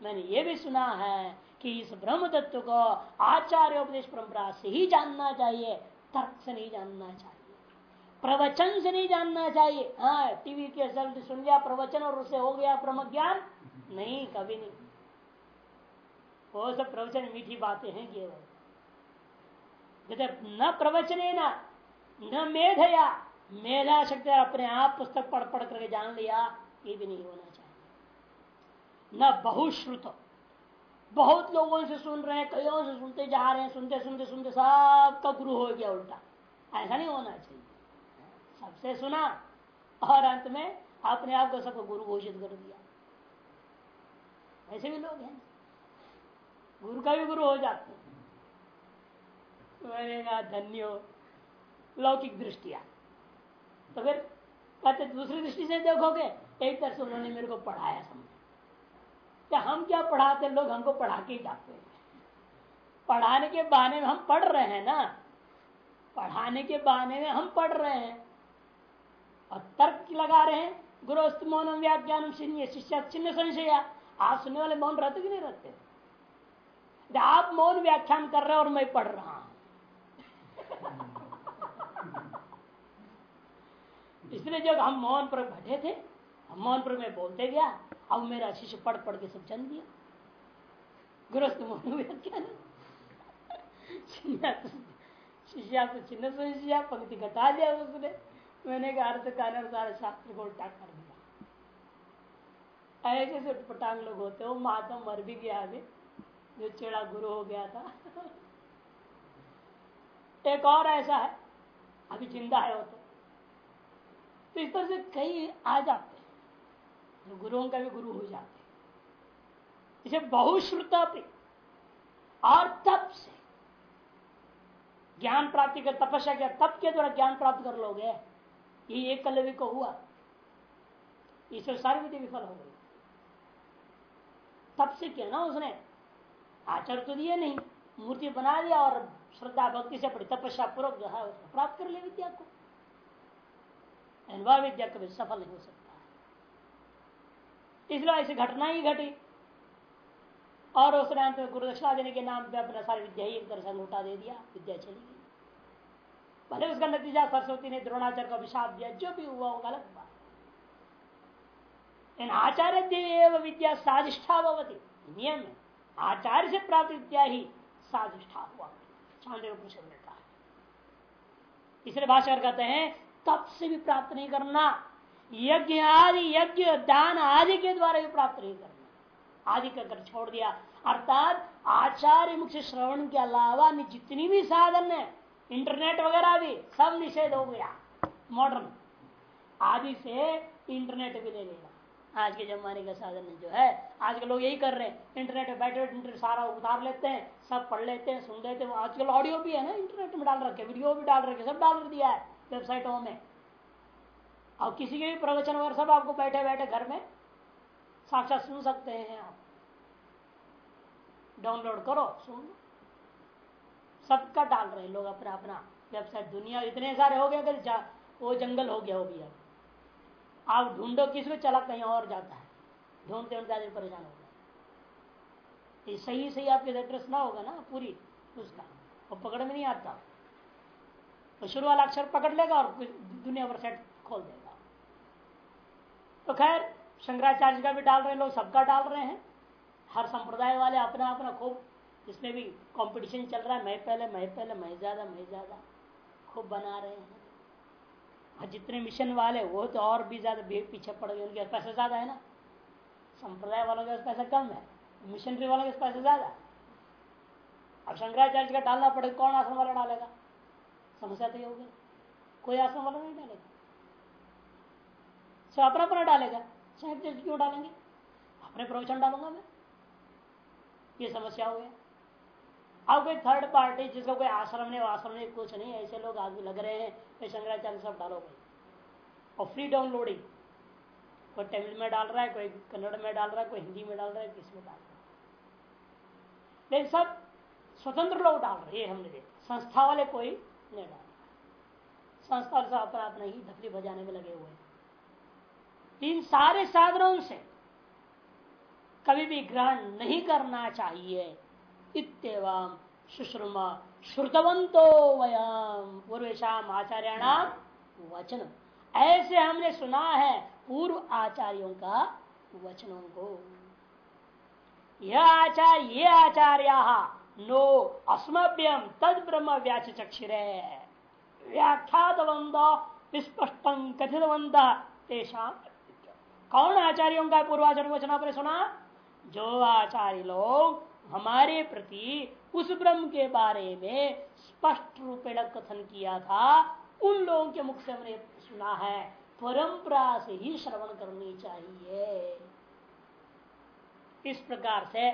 मैंने ये भी सुना है कि इस ब्रह्म तत्व को आचार्य उपदेश परंपरा से ही जानना चाहिए, तर्क से नहीं जानना चाहिए। प्रवचन से नहीं जानना चाहिए। हाँ टीवी के शब्द सुन लिया प्रवचन और उससे हो गया ब्रह्म ज्ञान? नहीं, कभी नहीं। वो सब प्रवचन मीठी बातें हैं केवल। जैसे न प्रवचन न न मेधया, मेधा शक्ति अपने आप पुस्तक पढ़ पढ़ करके जान लिया, ये भी नहीं होना चाहिए। न बहुश्रुत। बहुत लोगों से सुन रहे हैं, कईयों से सुनते जा रहे हैं, सुनते सुनते सुनते सबका गुरु हो गया उल्टा। ऐसा नहीं होना चाहिए। सबसे सुना और अंत में अपने आप को सबको गुरु घोषित कर दिया। ऐसे भी लोग हैं। गुरु का भी गुरु हो जाते मैंने कहा, धन्यो लौकिक दृष्टिया। तो फिर कहते, दूसरी दृष्टि से देखोगे, एक तरह से उन्होंने मेरे को पढ़ाया समझ। क्या हम क्या पढ़ाते लोग हमको पढ़ा के ही जाते हैं। पढ़ाने के बहाने में हम पढ़ रहे हैं ना? पढ़ाने के बहाने में हम पढ़ रहे हैं। और तर्क लगा रहे हैं। गुरुस्त मौन व्याख्यान शिष्य चिन्ह संशय। आप सुनने वाले मौन रहते कि नहीं रहते? आप मौन व्याख्यान कर रहे हैं और मैं पढ़ रहा हूँ। [LAUGHS] इसलिए जब हम मौन पर बैठे थे, हम मौन पर मैं बोलते गया, अब मेरा शिष्य पढ़ पढ़ के सब जन दिया। गृहस्थ मोहन क्या शिष्या तो चिन्ह शिष्या पंक्ति घटा दिया उसने। मैंने कहा अर्थ का अनुसार शास्त्र को उल्टा कर दिया। ऐसे से पटांग लोग होते हो। महात्मा मर भी गया अभी, जो चेड़ा गुरु हो गया था। एक और ऐसा है, अभी ज़िंदा है वो तो। तो इस तरह से कई आ जाते हैं गुरुओं का भी गुरु हो जाते इसे बहुश्रुत और तप से। ज्ञान प्राप्ति कर, तपस्या किया, तप के द्वारा ज्ञान प्राप्त कर लोगे। ये एक कलवी को हुआ। ईश्वर सारी विधि विफल हो गई। तब से किया ना उसने। आचर तो दिए नहीं। मूर्ति बना लिया और श्रद्धा भक्ति से पड़ी। तपस्या पूर्वक जो है उसको प्राप्त कर लिया विद्या को। वह विद्या कभी सफल नहीं हो सकता। इसलिए ऐसी घटना ही घटी। और उसने अंत में गुरुदक्षिणा देने के नाम पे अपना सारी विद्या ही एक तरह से दे दिया। विद्या चली गई। भले उसका नतीजा सरस्वती ने द्रोणाचार्य को अभिशाप दिया, जो भी हुआ वो गलत बात। आचार्य देव विद्या साधिष्ठा भवती, नियम है। आचार्य से प्राप्त विद्या ही साधिष्ठा हुआ। चांदेव परिषद ने कहा इसलिए भाषा कहते हैं, तप से भी प्राप्त नहीं करना, यज्ञ आदि, यज्ञ, दान आदि के द्वारा भी प्राप्त नहीं करना। आदि कर छोड़ दिया, अर्थात आचार्य मुख्य श्रवण के अलावा जितनी भी साधन है इंटरनेट वगैरह भी सब निषेध हो गया मॉडर्न आदि से इंटरनेट भी ले लेना आज के जमाने का साधन जो है, आज के लोग यही कर रहे हैं। इंटरनेट पे बैठे इंटरनेट सारा उतार लेते हैं, सब पढ़ लेते हैं, सुन लेते हैं। आजकल ऑडियो भी है ना, इंटरनेट में डाल रखे वीडियो भी डाल रखे, सब डाल दिया है वेबसाइटों में। और किसी के भी प्रवचन वगैरह सब आपको बैठे बैठे घर में साक्षात सुन सकते हैं आप। डाउनलोड करो, सुन सबका डाल रहे लोग अपना अपना। वेबसाइट दुनिया इतने सारे हो गए वो जंगल हो गया हो गया। आप ढूंढो, किसमें चला कहीं और जाता है। ढूंढते ढूंढते आदमी परेशान हो गया। सही सही आपके एड्रेस ना होगा ना, पूरी उसका। वो पकड़ में नहीं आता। तो शुरू वाला अक्षर पकड़ लेगा और दुनिया भर सेट खोल देगा। तो खैर, शंकराचार्य का भी डाल रहे लोग, सबका डाल रहे हैं। हर संप्रदाय वाले अपना अपना खूब इसमें भी कंपटीशन चल रहा है। मैं पहले मैं पहले, मैं ज़्यादा मैं ज़्यादा। खूब बना रहे हैं। और जितने मिशन वाले, वो तो और भी ज़्यादा पीछे पड़ गए। उनके पैसा ज़्यादा है ना। संप्रदाय वालों के पैसा कम है। मिशनरी वालों के पैसा ज़्यादा। अब शंकराचार्य का डालना पड़ेगा, कौन आश्रम वाला डालेगा? समस्या तो ये हो होगी कोई आश्रम वाला नहीं डालेगा। सब अपना अपना डालेगा। शंकराचार्य क्यों डालेंगे? अपने प्रवचन डालूँगा मैं। ये समस्या हो गया। अब कोई थर्ड पार्टी जिसका कोई आश्रम नहीं आश्रम नहीं, कुछ नहीं, ऐसे लोग आगे लग रहे हैं तो शंकराचार्य सब डालो भाई। और फ्री डाउनलोडिंग कोई तमिल में डाल रहा है, कोई कन्नड़ में डाल रहा है, कोई हिंदी में डाल रहा है, किसमें डाल रहा है। लेकिन सब स्वतंत्र लोग डाल रहे हैं हमने देखा। संस्था वाले कोई नहीं डाल संस्था से अपना अपना ही धपली बजाने में लगे हुए इन सारे साधनों से कभी भी ग्रहण नहीं करना चाहिए। इतम सुश्रुमा श्रुतवंतो वयम। पूर्वेशम आचार्याणाम वचन ऐसे हमने सुना है पूर्व आचार्यों का वचनों को। यह आचार्य, ये आचार्य नो अस्मभ्यम तद ब्रह्म व्याच चक्षुरे व्याख्यातवंत स्पष्टं कथितवंत तेषा कौन आचार्यों का पूर्वाचार्य वचन आपने सुना? जो आचार्य लोग हमारे प्रति उस ब्रह्म के बारे में स्पष्ट रूप कथन किया था, उन लोगों के मुख से हमने सुना है परंपरा से ही श्रवण करनी चाहिए। इस प्रकार से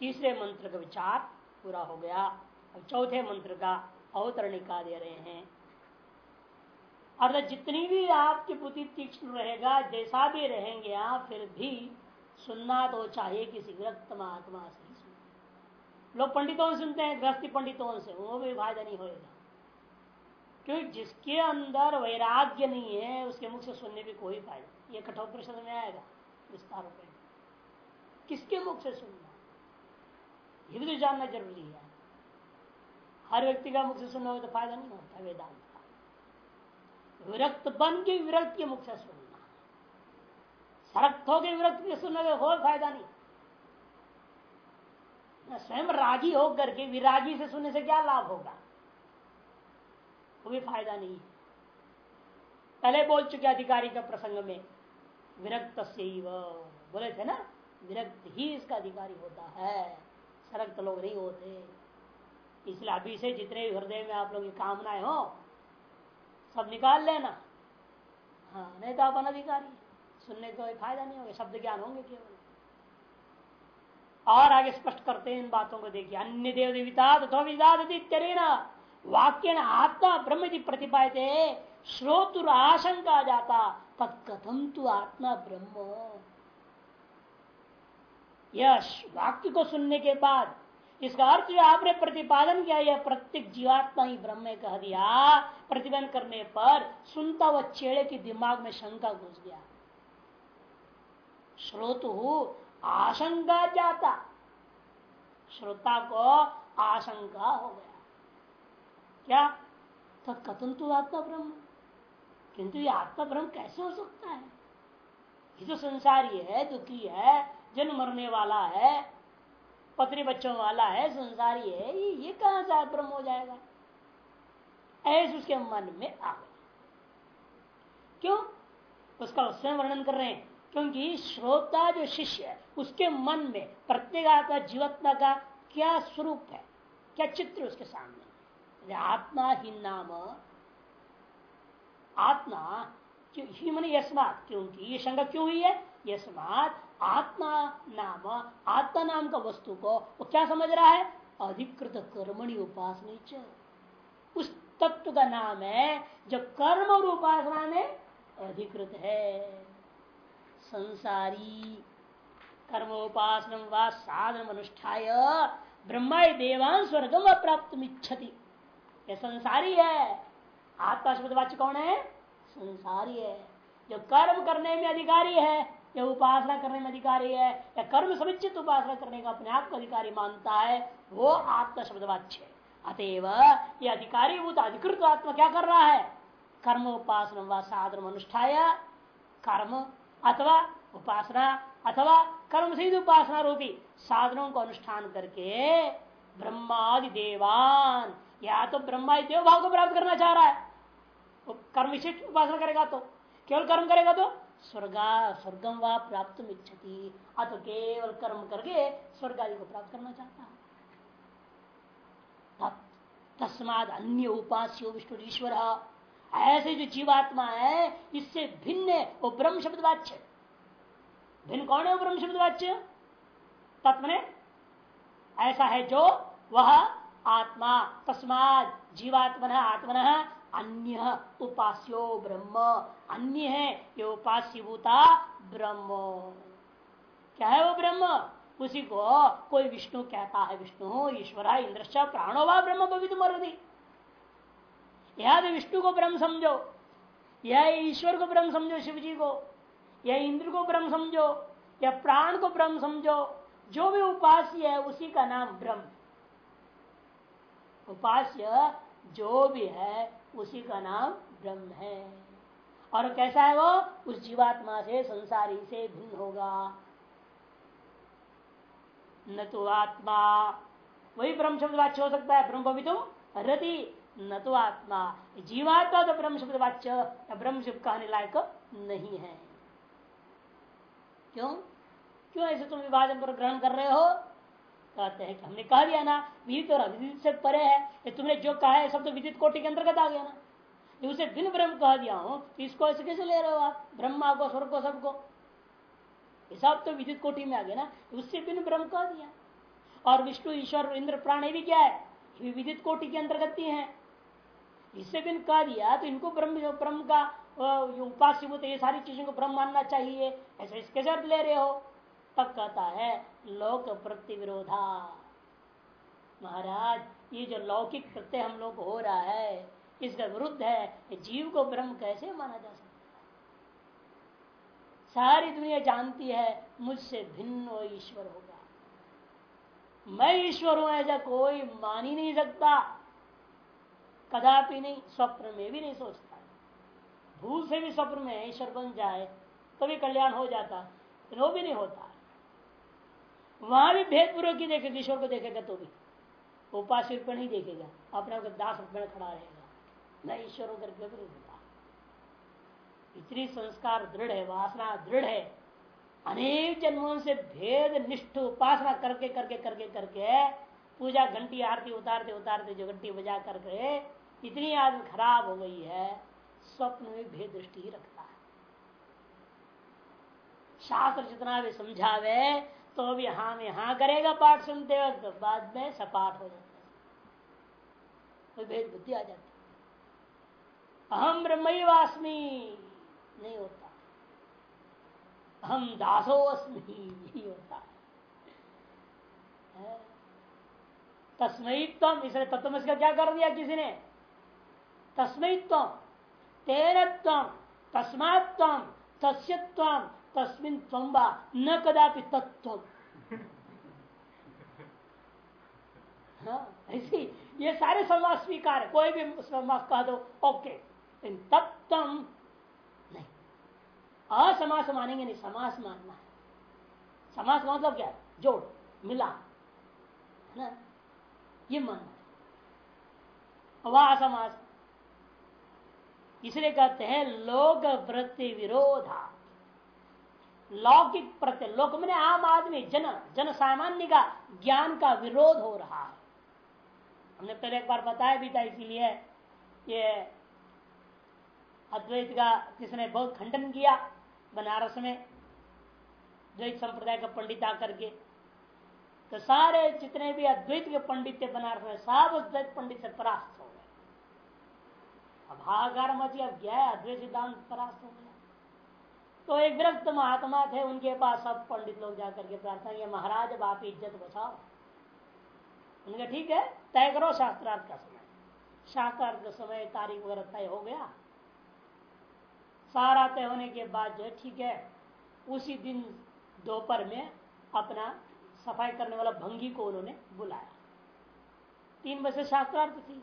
तीसरे मंत्र का विचार पूरा हो गया। अब चौथे मंत्र का अवतरणिका दे रहे हैं। अर्थात जितनी भी आपकी बुद्धि तीक्ष्ण रहेगा, जैसा भी रहेंगे आप, फिर भी सुनना तो चाहिए किसी विरक्त महात्मा से। लोग पंडितों से सुनते हैं, गृहस्थी पंडितों से, वो भी फ़ायदा नहीं होगा क्योंकि जिसके अंदर वैराग्य नहीं है, उसके मुख से सुनने भी कोई फ़ायदा ये कठोर प्रश्न में आएगा, विस्तार में। किसके मुख से सुनना? ये भी तो जानना ज़रूरी है। हर व्यक्ति का मुख से सुनना हो तो फ़ायदा नहीं होता, वेदांत का। विरक्त बन के विरक्त के मुख से सुनना। सरक्त हो के विरक्त के सुनने का कोई फ़ायदा नहीं। स्वयं रागी होकर के विरागी से सुनने से क्या लाभ होगा? कोई फ़ायदा नहीं। पहले बोल चुके अधिकारी का प्रसंग में, विरक्त से बोले थे ना, विरक्त ही इसका अधिकारी होता है। सरक्त लोग नहीं होते। इसलिए अभी से जितने भी हृदय में आप लोग की कामनाएँ हो, सब निकाल लेना। हाँ नहीं तो आप अनधिकारी सुनने का कोई फ़ायदा नहीं होगा। शब्द ज्ञान होंगे केवल। और आगे स्पष्ट करते हैं इन बातों को देखिए। अन्य देव देविता तथा विदादना वाक्य आत्मा ब्रह्म प्रतिपाते श्रोतुर आशंका जाता तत्कथम तु आत्मा ब्रह्म। यश, वाक्य को सुनने के बाद, इसका अर्थ जो आपने प्रतिपादन किया, यह प्रत्येक जीवात्मा ही ब्रह्म कह दिया। प्रतिबंध करने पर सुनता हुआ चेड़े के दिमाग में शंका घुस गया। श्रोतु आशंका जाता। श्रोता को आशंका हो गया। क्या? तो कथन तो आत्मा ब्रह्म किंतु ये आत्मा ब्रह्म कैसे हो सकता है? ये तो संसारी है दुखी है जन्म मरने वाला है पत्नी बच्चों वाला है संसारी है ये, ये कहाँ से ब्रह्म हो जाएगा? ऐसे उसके मन में आ गया। क्यों? उसका स्वयं वर्णन कर रहे हैं। क्योंकि श्रोता जो शिष्य है, उसके मन में प्रत्येगात्मा जीवात्मा का क्या स्वरूप है, क्या चित्र उसके सामने? आत्मा ही नाम। आत्मा ही मन यस्मात, क्योंकि ये शंका क्यों हुई है? यस्मात आत्मा नाम आत्मा नाम का वस्तु को वो क्या समझ रहा है? अधिकृत कर्मणि उपासना उस तत्व का नाम है जो कर्म और उपासना अधिकृत है। संसारी कर्मोपासन व साधन अनुष्ठाय ब्रह्मा देवान स्वर्गम व प्राप्त इच्छति ये संसारी है। आत्मा शब्द वाच्य कौन है? संसारी है। जो कर्म करने में अधिकारी है या उपासना करने में अधिकारी है, या कर्म समुचित उपासना करने का अपने आप को अधिकारी मानता है, वो आत्मा शब्द वाच्य अतएव ये अधिकारी भूत अधिकृत आत्मा क्या कर रहा है? कर्म उपासना व साधन अनुष्ठाय कर्म अथवा उपासना, अथवा कर्म सिद्ध उपासना रूपी साधनों को अनुष्ठान करके ब्रह्मादि देवान, या तो ब्रह्मा देव भाव को प्राप्त करना चाह रहा है। कर्म विशिष्ट उपासना करेगा तो। केवल कर्म करेगा तो? स्वर्गा, स्वर्गम व प्राप्त इच्छती। अतो केवल कर्म करके स्वर्ग आदि को प्राप्त करना चाहता है। तस्माद अन्य उपास्य विष्णु ईश्वर। ऐसे जो जीवात्मा है, इससे भिन्न है वो ब्रह्म शब्द वाच्य। भिन्न कौन है वो ब्रह्म शब्द वाच्य? तत्व ने। ऐसा है जो वह आत्मा तस्माद जीवात्मन, आत्मन अन्य उपास्यो ब्रह्म। अन्य है, ये उपास्य भूता ब्रह्म। क्या है वो ब्रह्म? उसी को कोई विष्णु कहता है, विष्णु, ईश्वर इंद्र प्राणो व ब्रह्म भवित यह तो विष्णु को ब्रह्म समझो। यह ईश्वर को ब्रह्म समझो शिव जी को। या इंद्र को ब्रह्म समझो या प्राण को ब्रह्म समझो। जो भी उपास्य है, उसी का नाम ब्रह्म। उपास्य जो भी है, उसी का नाम ब्रह्म है। और कैसा है वो? उस जीवात्मा से, संसारी से भिन्न होगा। न तो आत्मा। वही ब्रह्म शब्द वाच्य हो सकता है। ब्रह्म भी तुम रति। न तो आत्मा जीवात्मा तो ब्रह्म शब्द वाच्य ब्रह्म शब्द कहने लायक नहीं है। क्यों? क्यों ऐसे तुम विभाजन पर ग्रहण कर रहे हो? कहते हैं कि हमने कह दिया ना विदित और अविदित से परे है। ये तुमने जो कहा है सब तो विदित कोटि के अंतर्गत आ गया ना। उसे भिन्न ब्रह्म कह दिया हूँ तो इसको ऐसे कैसे ले रहे हो आप? ब्रह्मा को, स्वर्ग को, सबको। ये सब तो विद्युत कोटि में आ गया ना उससे भिन्न ब्रह्म कह दिया। और विष्णु, ईश्वर, इंद्र, प्राण, ये भी क्या है? ये विद्युत कोटि के अंतर्गत ही है। इससे भिन्न कह दिया तो इनको ब्रह्म ब्रह्म का उपास्य होते ये सारी चीज़ों को ब्रह्म मानना चाहिए। ऐसे इसके शर्त ले रहे हो। तब कहता है, लोक प्रतिविरोधा। महाराज, ये जो लौकिक प्रत्यय हम लोग हो रहा है, इसका विरुद्ध है। जीव को ब्रह्म कैसे माना जा सकता है? सारी दुनिया जानती है, मुझसे भिन्न वो ईश्वर होगा। मैं ईश्वर हूँ, ऐसा कोई मान ही नहीं सकता। कदापि नहीं, स्वप्न में भी नहीं सोचता। भूल से भी स्वप्न में ईश्वर बन जाए तो भी कल्याण हो जाता वो भी नहीं होता। वहाँ भी भेदपूर्वक ही देखेगा, ईश्वर को देखेगा तो भी। उपास रूप नहीं देखेगा, अपने आपको दास रूप में खड़ा रहेगा। न ईश्वर होकर के होगा इतनी संस्कार दृढ़ है, वासना दृढ़ है। अनेक जन्मों से भेद, निष्ठ, उपासना करके करके करके करके, पूजा, घंटी, आरती, उतारते उतारते, जो घंटी बजा करके इतनी आदमी खराब हो गई है, स्वप्न में भेद दृष्टि ही रखता है। शास्त्र जितना भी समझावे तो भी हाँ में हाँ करेगा पाठ सुनते वक्त तो बाद में सपाट हो जाता है। भेद बुद्धि आ जाती अहम ब्रह्मवास्मी नहीं होता। हम दासो अस्मी यही होता। है? तस्मयित्व इसलिए तत्व क्या कर दिया किसी ने? तस्मयित्व तेन तस्मात्व तस्यत्व तस्मिन न कदापि तत्व ऐसी, ये सारे समाज स्वीकार है। कोई भी समाज कह दो, ओके। तब तम नहीं। असमास मानेंगे नहीं, समास मानना है। समास मतलब क्या है? जोड़, मिला, है ना? ये मानना है। वह असमास इसलिए कहते हैं लोक वृत्ति विरोधा। लौकिक प्रत्यय, लोक मैंने आम आदमी, जन जन सामान्य का ज्ञान का विरोध हो रहा है। हमने पहले एक बार बताया भी था, इसीलिए ये अद्वैत का किसने बहुत खंडन किया, बनारस में, द्वैत संप्रदाय का पंडित आकर के। तो सारे जितने भी अद्वैत के पंडित थे बनारस में, सब अद्वैत पंडित से परास्त हो हाकार मची अब गया अद्वैत सिद्धांत परास्त हो गया तो एक विरक्त महात्मा थे, उनके पास सब पंडित लोग जाकर के प्रार्थना किया, महाराज, अब आप इज़्ज़त बचाओ उनका, ठीक है, तय करो शास्त्रार्थ का समय। शास्त्रार्थ का समय, तारीख वगैरह तय हो गया। सारा तय होने के बाद जो है, ठीक है, उसी दिन दोपहर में अपना सफ़ाई करने वाला भंगी को उन्होंने बुलाया। तीन बजे शास्त्रार्थ थी,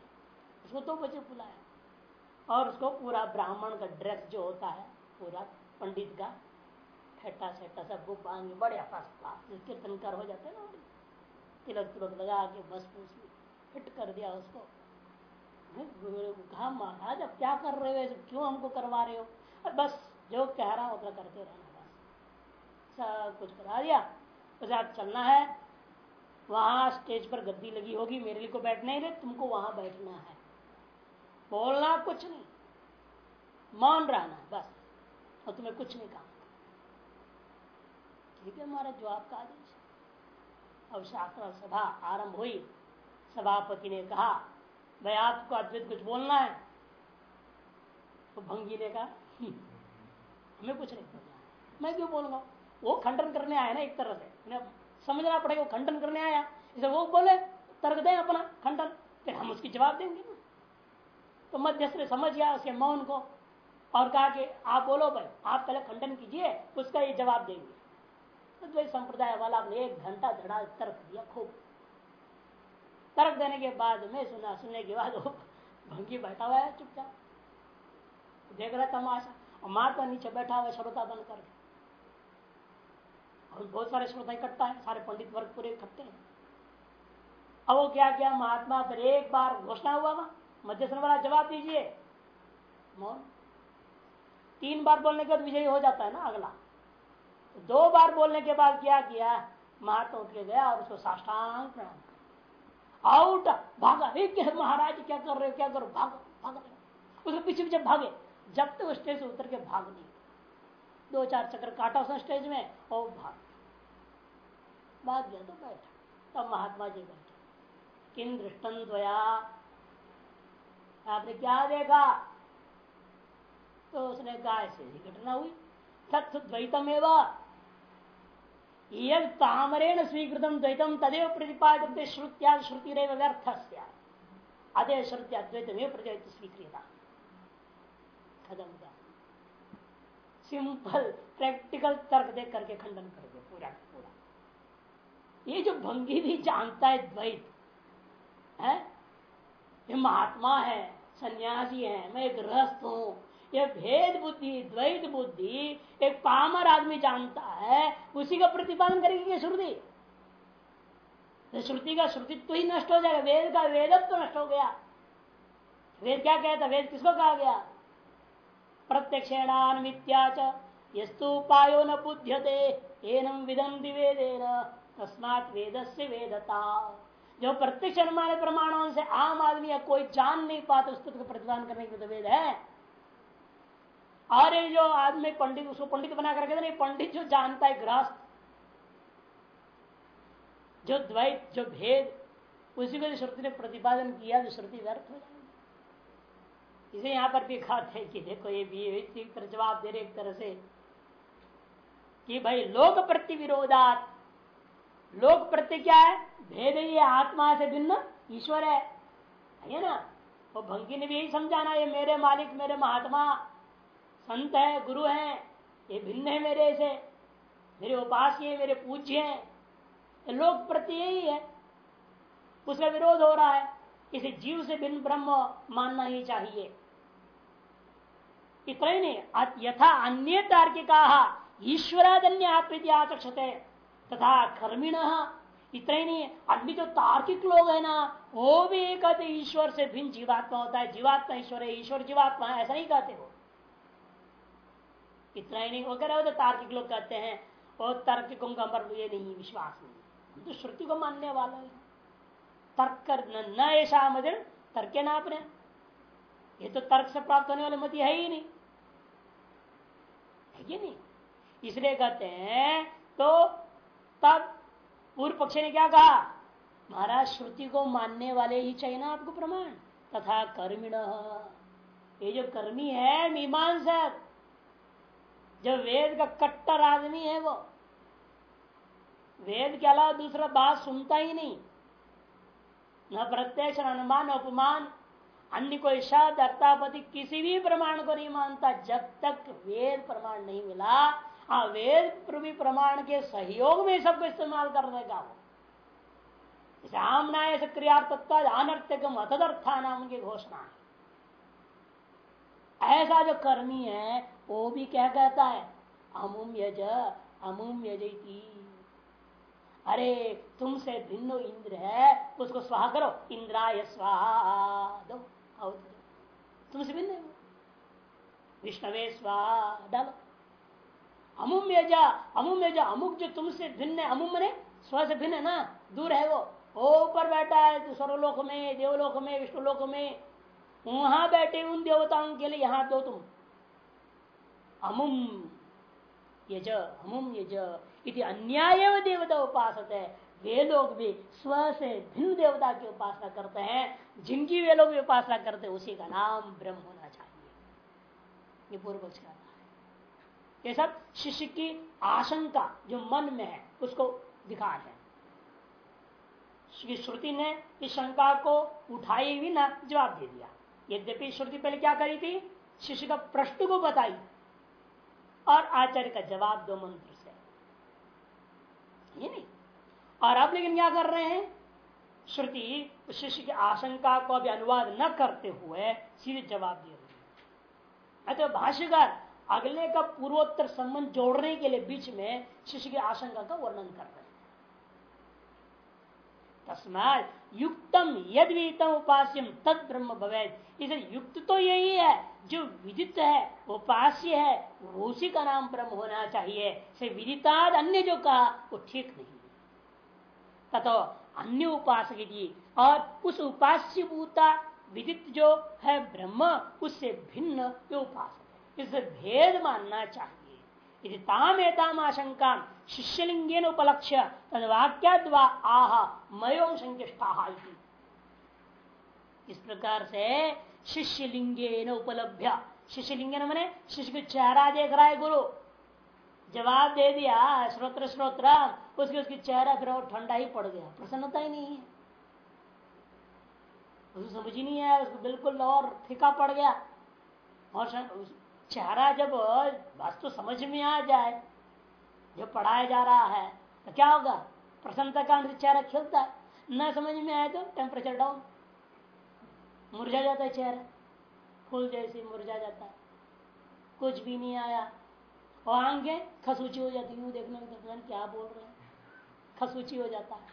उसको दो बजे बुलाया। और उसको पूरा ब्राह्मण का ड्रेस जो होता है, पूरा पंडित का फेटा सेटा सब बुक बांगे बड़े फ़र्स्ट क्लास कीर्तनकार हो जाते ना तिलक तिलक लगा के बस फिट कर दिया उसको। कहा, महाराज, अब क्या कर रहे हो? क्यों हमको करवा रहे हो? बस, जो कह रहा हूँ, उतना करते रहना, बस। सब कुछ करा दिया। उसके बाद चलना है। वहाँ स्टेज पर गद्दी लगी होगी, मेरे लिए को बैठने ही तुमको वहाँ बैठना है। बोलना कुछ नहीं। मान रहना बस। और तुम्हें कुछ नहीं कहा। ठीक है महाराज जो आपका आदेश अब शास्त्र सभा आरंभ हुई। सभापति ने कहा भाई आपको अद्वित कुछ बोलना है। तो भंगी ने कहा हम्म, हमें कुछ नहीं बोलना मैं क्यों बोलूँगा? वो खंडन करने आया ना एक तरह से। समझना पड़ेगा वो खंडन करने आया। इसे वो बोले तर्क दें अपना खंडन। फिर हम उसकी जवाब देंगे। तो मध्यस्थ ने समझ गया उसके मौन को और कहा कि आप बोलो भाई, आप पहले खंडन कीजिए, उसका ये जवाब देंगे। तो संप्रदाय वाला ने एक घंटा धड़ा तर्क दिया खूब। तर्क देने के बाद में सुना, सुनने के बाद वो भंगी बैठा हुआ है, चुपचाप। देख रहा तमाशा, और मारता नीचे बैठा हुआ श्रोता बन कर और बहुत सारे श्रोता इकट्ठा है, सारे पंडित वर्ग पूरे इकट्ठे हैं। अब वो क्या किया? महात्मा फिर एक बार घोषणा हुआ वहाँ। मध्यस्थ वाला जवाब दीजिए। मौन। तीन बार बोलने के बाद विजयी हो जाता है ना अगला। दो बार बोलने के बाद क्या किया? महात्मा उठ के गया और उसको साष्टांग प्रणाम आउट भागा। एक महाराज, क्या कर रहे हो? क्या करो? भागो, भाग। उसके पीछे पीछे भागे, जब तक तो स्टेज से उतर के भाग नहीं दो चार चक्कर काटा उसने स्टेज में और भाग भाग गया तो बैठा। तब महात्मा जी बैठे। किन दृष्टन द्वया आपने क्या देखा? तो उसने कहा, ऐसी घटना हुई। तत्व द्वैतम एवं यद तामरेण स्वीकृतम द्वैतम तदेव प्रतिपादित श्रुत्या श्रुति व्यर्थ अदय श्रुति अद्वैत में प्रज्वलित स्वीकृत खत्म सिंपल, प्रैक्टिकल तर्क देख करके खंडन कर दे पूरा पूरा। ये जो भंगी भी जानता है द्वैत, है? ये महात्मा है। सन्यासी है, मैं गृहस्थ हूँ। यह भेद बुद्धि, द्वैत बुद्धि, एक पामर आदमी जानता है, उसी का प्रतिपादन करेगी श्रुति। तो श्रुति का श्रुतित्व ही नष्ट हो जाएगा, वेद का वेदत्व तो नष्ट हो गया। वेद क्या कहता वेद किसको कहा गया? प्रत्यक्षेणान मिथ्याच यस्तु उपायो न बुध्यते, एनम विदम वेदेन तस्मात वेद से वेदता। जो प्रत्यक्ष अनुमान प्रमाणों से आम आदमी या कोई जान नहीं पाता, उस तत्व प्रतिपादन करने के तो वेद है। ये जो आदमी पंडित, उसको पंडित बना करके नहीं पंडित जो जानता है गृहस्थ जो द्वैत, जो भेद, उसी को श्रुति ने प्रतिपादन किया, जो श्रुति व्यर्थ हो जाएगी। इसे यहाँ पर भी हैं कि देखो, ये भी एक तरह जवाब दे रहे एक तरह से कि भाई लोक प्रति विरोधात लोक प्रति क्या है भेद ये आत्मा से भिन्न ईश्वर है। है ना? वो भंगी ने भी यही समझाना ये मेरे मालिक, मेरे महात्मा, संत है, गुरु है, ये भिन्न है मेरे से। मेरे उपास्य है, मेरे पूज्य है। लोक प्रति यही है। उसका विरोध हो रहा है। इसे जीव से भिन्न ब्रह्म मानना ही चाहिए। इतना ही नहीं यथा अन्य तार्किका ईश्वरादन्य आप आचक्षते तथा कर्मिण इतना ही नहीं है अन्य जो तार्किक लोग है ना, वो भी कहते ईश्वर से भिन्न जीवात्मा होता है। जीवात्मा ईश्वर है, ईश्वर जीवात्मा है, ऐसा नहीं कहते हो इतना ही नहीं वगैरह तो तार्किक लोग कहते हैं और तार्किकों का पर ये नहीं, विश्वास नहीं। तो श्रुति को मानने वाला है। तर्क कर न ऐसा मदिर तर्क ना अपने। ये तो तर्क से प्राप्त होने वाले मत है ही नहीं। है कि नहीं? इसलिए कहते हैं तो तब पूर्व पक्ष ने क्या कहा? महाराज, श्रुति को मानने वाले ही चाहिए ना आपको प्रमाण। तथा कर्मिण। ये जो कर्मी है मीमांसक जो वेद का कट्टर आदमी है वो। वेद के अलावा दूसरा बात सुनता ही नहीं। न प्रत्यक्ष अनुमान उपमान अन्य कोई शब्द अर्थापति किसी भी प्रमाण को नहीं मानता। जब तक वेद प्रमाण नहीं मिला हाँ वेद प्रमाण के सहयोग में सबको इस्तेमाल करने का वो। इसे आम नाय से क्रियार्थत्व, अनर्थकम, अतदर्था नाम उनकी घोषणा है। ऐसा जो कर्मी है, वो भी क्या कहता है? अमुम यज अमुम यजती। अरे, तुमसे भिन्न इंद्र है, उसको स्वाहा करो। इंद्राय स्वाहा, दो। तुमसे भिन्न विष्णवे स्वाहा डालो अमुम यजा अमुम यजा, अमुक जो तुमसे भिन्न है, अमुम ने स्व से भिन्न है ना, दूर है वो। ऊपर बैठा है सर्वलोक में, देवलोक में, विष्णुलोक में। वहाँ बैठे उन देवताओं के लिए यहाँ दो तुम। अमुम यज अमुम यज, इति अन्याय देवता उपास है। वे लोग भी स्व से भिन्न देवता की उपासना करते हैं, जिनकी वे लोग भी उपासना करते हैं, उसी का नाम ब्रह्म होना चाहिए। ये पूर्व पक्ष है ये सब शिष्य की आशंका जो मन में है, उसको दिखा है। श्रुति ने इस शंका को उठाई भी ना, जवाब दे दिया। यद्यपि श्रुति पहले क्या करी थी? शिष्य का प्रश्न को बताई और आचार्य का जवाब दो मंत्र से। ये नहीं। और अब लेकिन क्या कर रहे हैं? श्रुति शिष्य की आशंका को अभी अनुवाद न करते हुए सीधे जवाब दे रही है। तो भाष्यकार अगले का पूर्वोत्तर संबंध जोड़ने के लिए बीच में शिष्य की आशंका का वर्णन कर रहे तस्मात युक्तम यद उपास्यम, तद ब्रह्म भवेद इसे युक्त तो यही है, जो विदित है, उपास्य है, उसी का नाम ब्रह्म होना चाहिए। से विदिताद अन्य जो कहा, वो ठीक नहीं तथो अन्य उपासक और उस उपास्य भूता विदित जो है ब्रह्म, उससे भिन्न जो उपासक इसे भेद मानना चाहिए। यदि ताम एताम आशंका शिष्यलिंगे उपलक्ष्य। तद वाक्याद्वा आह मयो संकिष्टा इस प्रकार से शिष्यलिंगे उपलब्ध शिष्यलिंगे न मैंने शिष्य को चेहरा देख रहा है गुरु। जवाब दे दिया, श्रोत्र श्रोत्र। उसके, उसकी चेहरा फिर और ठंडा ही पड़ गया। प्रसन्नता ही नहीं है। उसको समझ ही नहीं है उसको बिल्कुल और फिका पड़ गया। और चेहरा जब वास्तु समझ में आ जाए जो पढ़ाया जा रहा है तो क्या होगा? प्रसन्नता का अंदर चेहरा खिलता है। न समझ में आए तो टेम्परेचर डाउन मुरझा जाता है चेहरा। फूल जैसे मुरझा जाता है। कुछ भी नहीं आया। और आँखें खसूची हो जाती हूँ। देखने में तो क्या बोल रहे हैं। खसूची हो जाता है।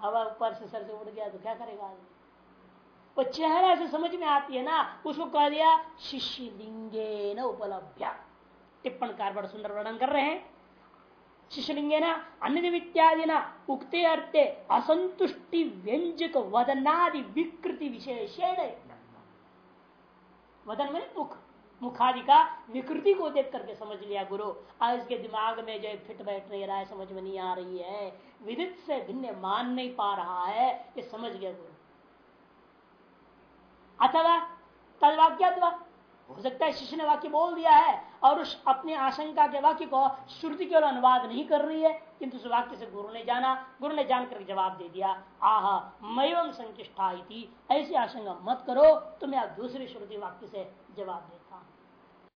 हवा ऊपर से सर से उड़ गया तो क्या करेगा आदमी? वो चेहरा से समझ में आती है ना, उसको कह दिया शिष्य लिंगे न उपलब्ध टिप्पण कार बड़ा सुंदर वर्णन कर रहे हैं। शिशलिंगे ना अन्य इत्यादि ना उक्ते अर्थे असंतुष्टि व्यंजक वदनादि विकृति विशेषण वदन में मुख, मुखादि का विकृति को देख करके समझ लिया गुरु। आज इसके दिमाग में जो फिट बैठ नहीं रहा है समझ में नहीं आ रही है। विदित से भिन्न मान नहीं पा रहा है, ये समझ गया गुरु। अथवा तदवाक्यत्व हो सकता है शिष्य ने वाक्य बोल दिया है और उस अपने आशंका के वाक्य को श्रुति केवल अनुवाद नहीं कर रही है, किंतु उस वाक्य से गुरु ने जाना, गुरु ने जान जानकर जवाब दे दिया, आह मयम संकिष्ठा ऐसी आशंका मत करो तो मैं आप दूसरी श्रुति वाक्य से जवाब हूँ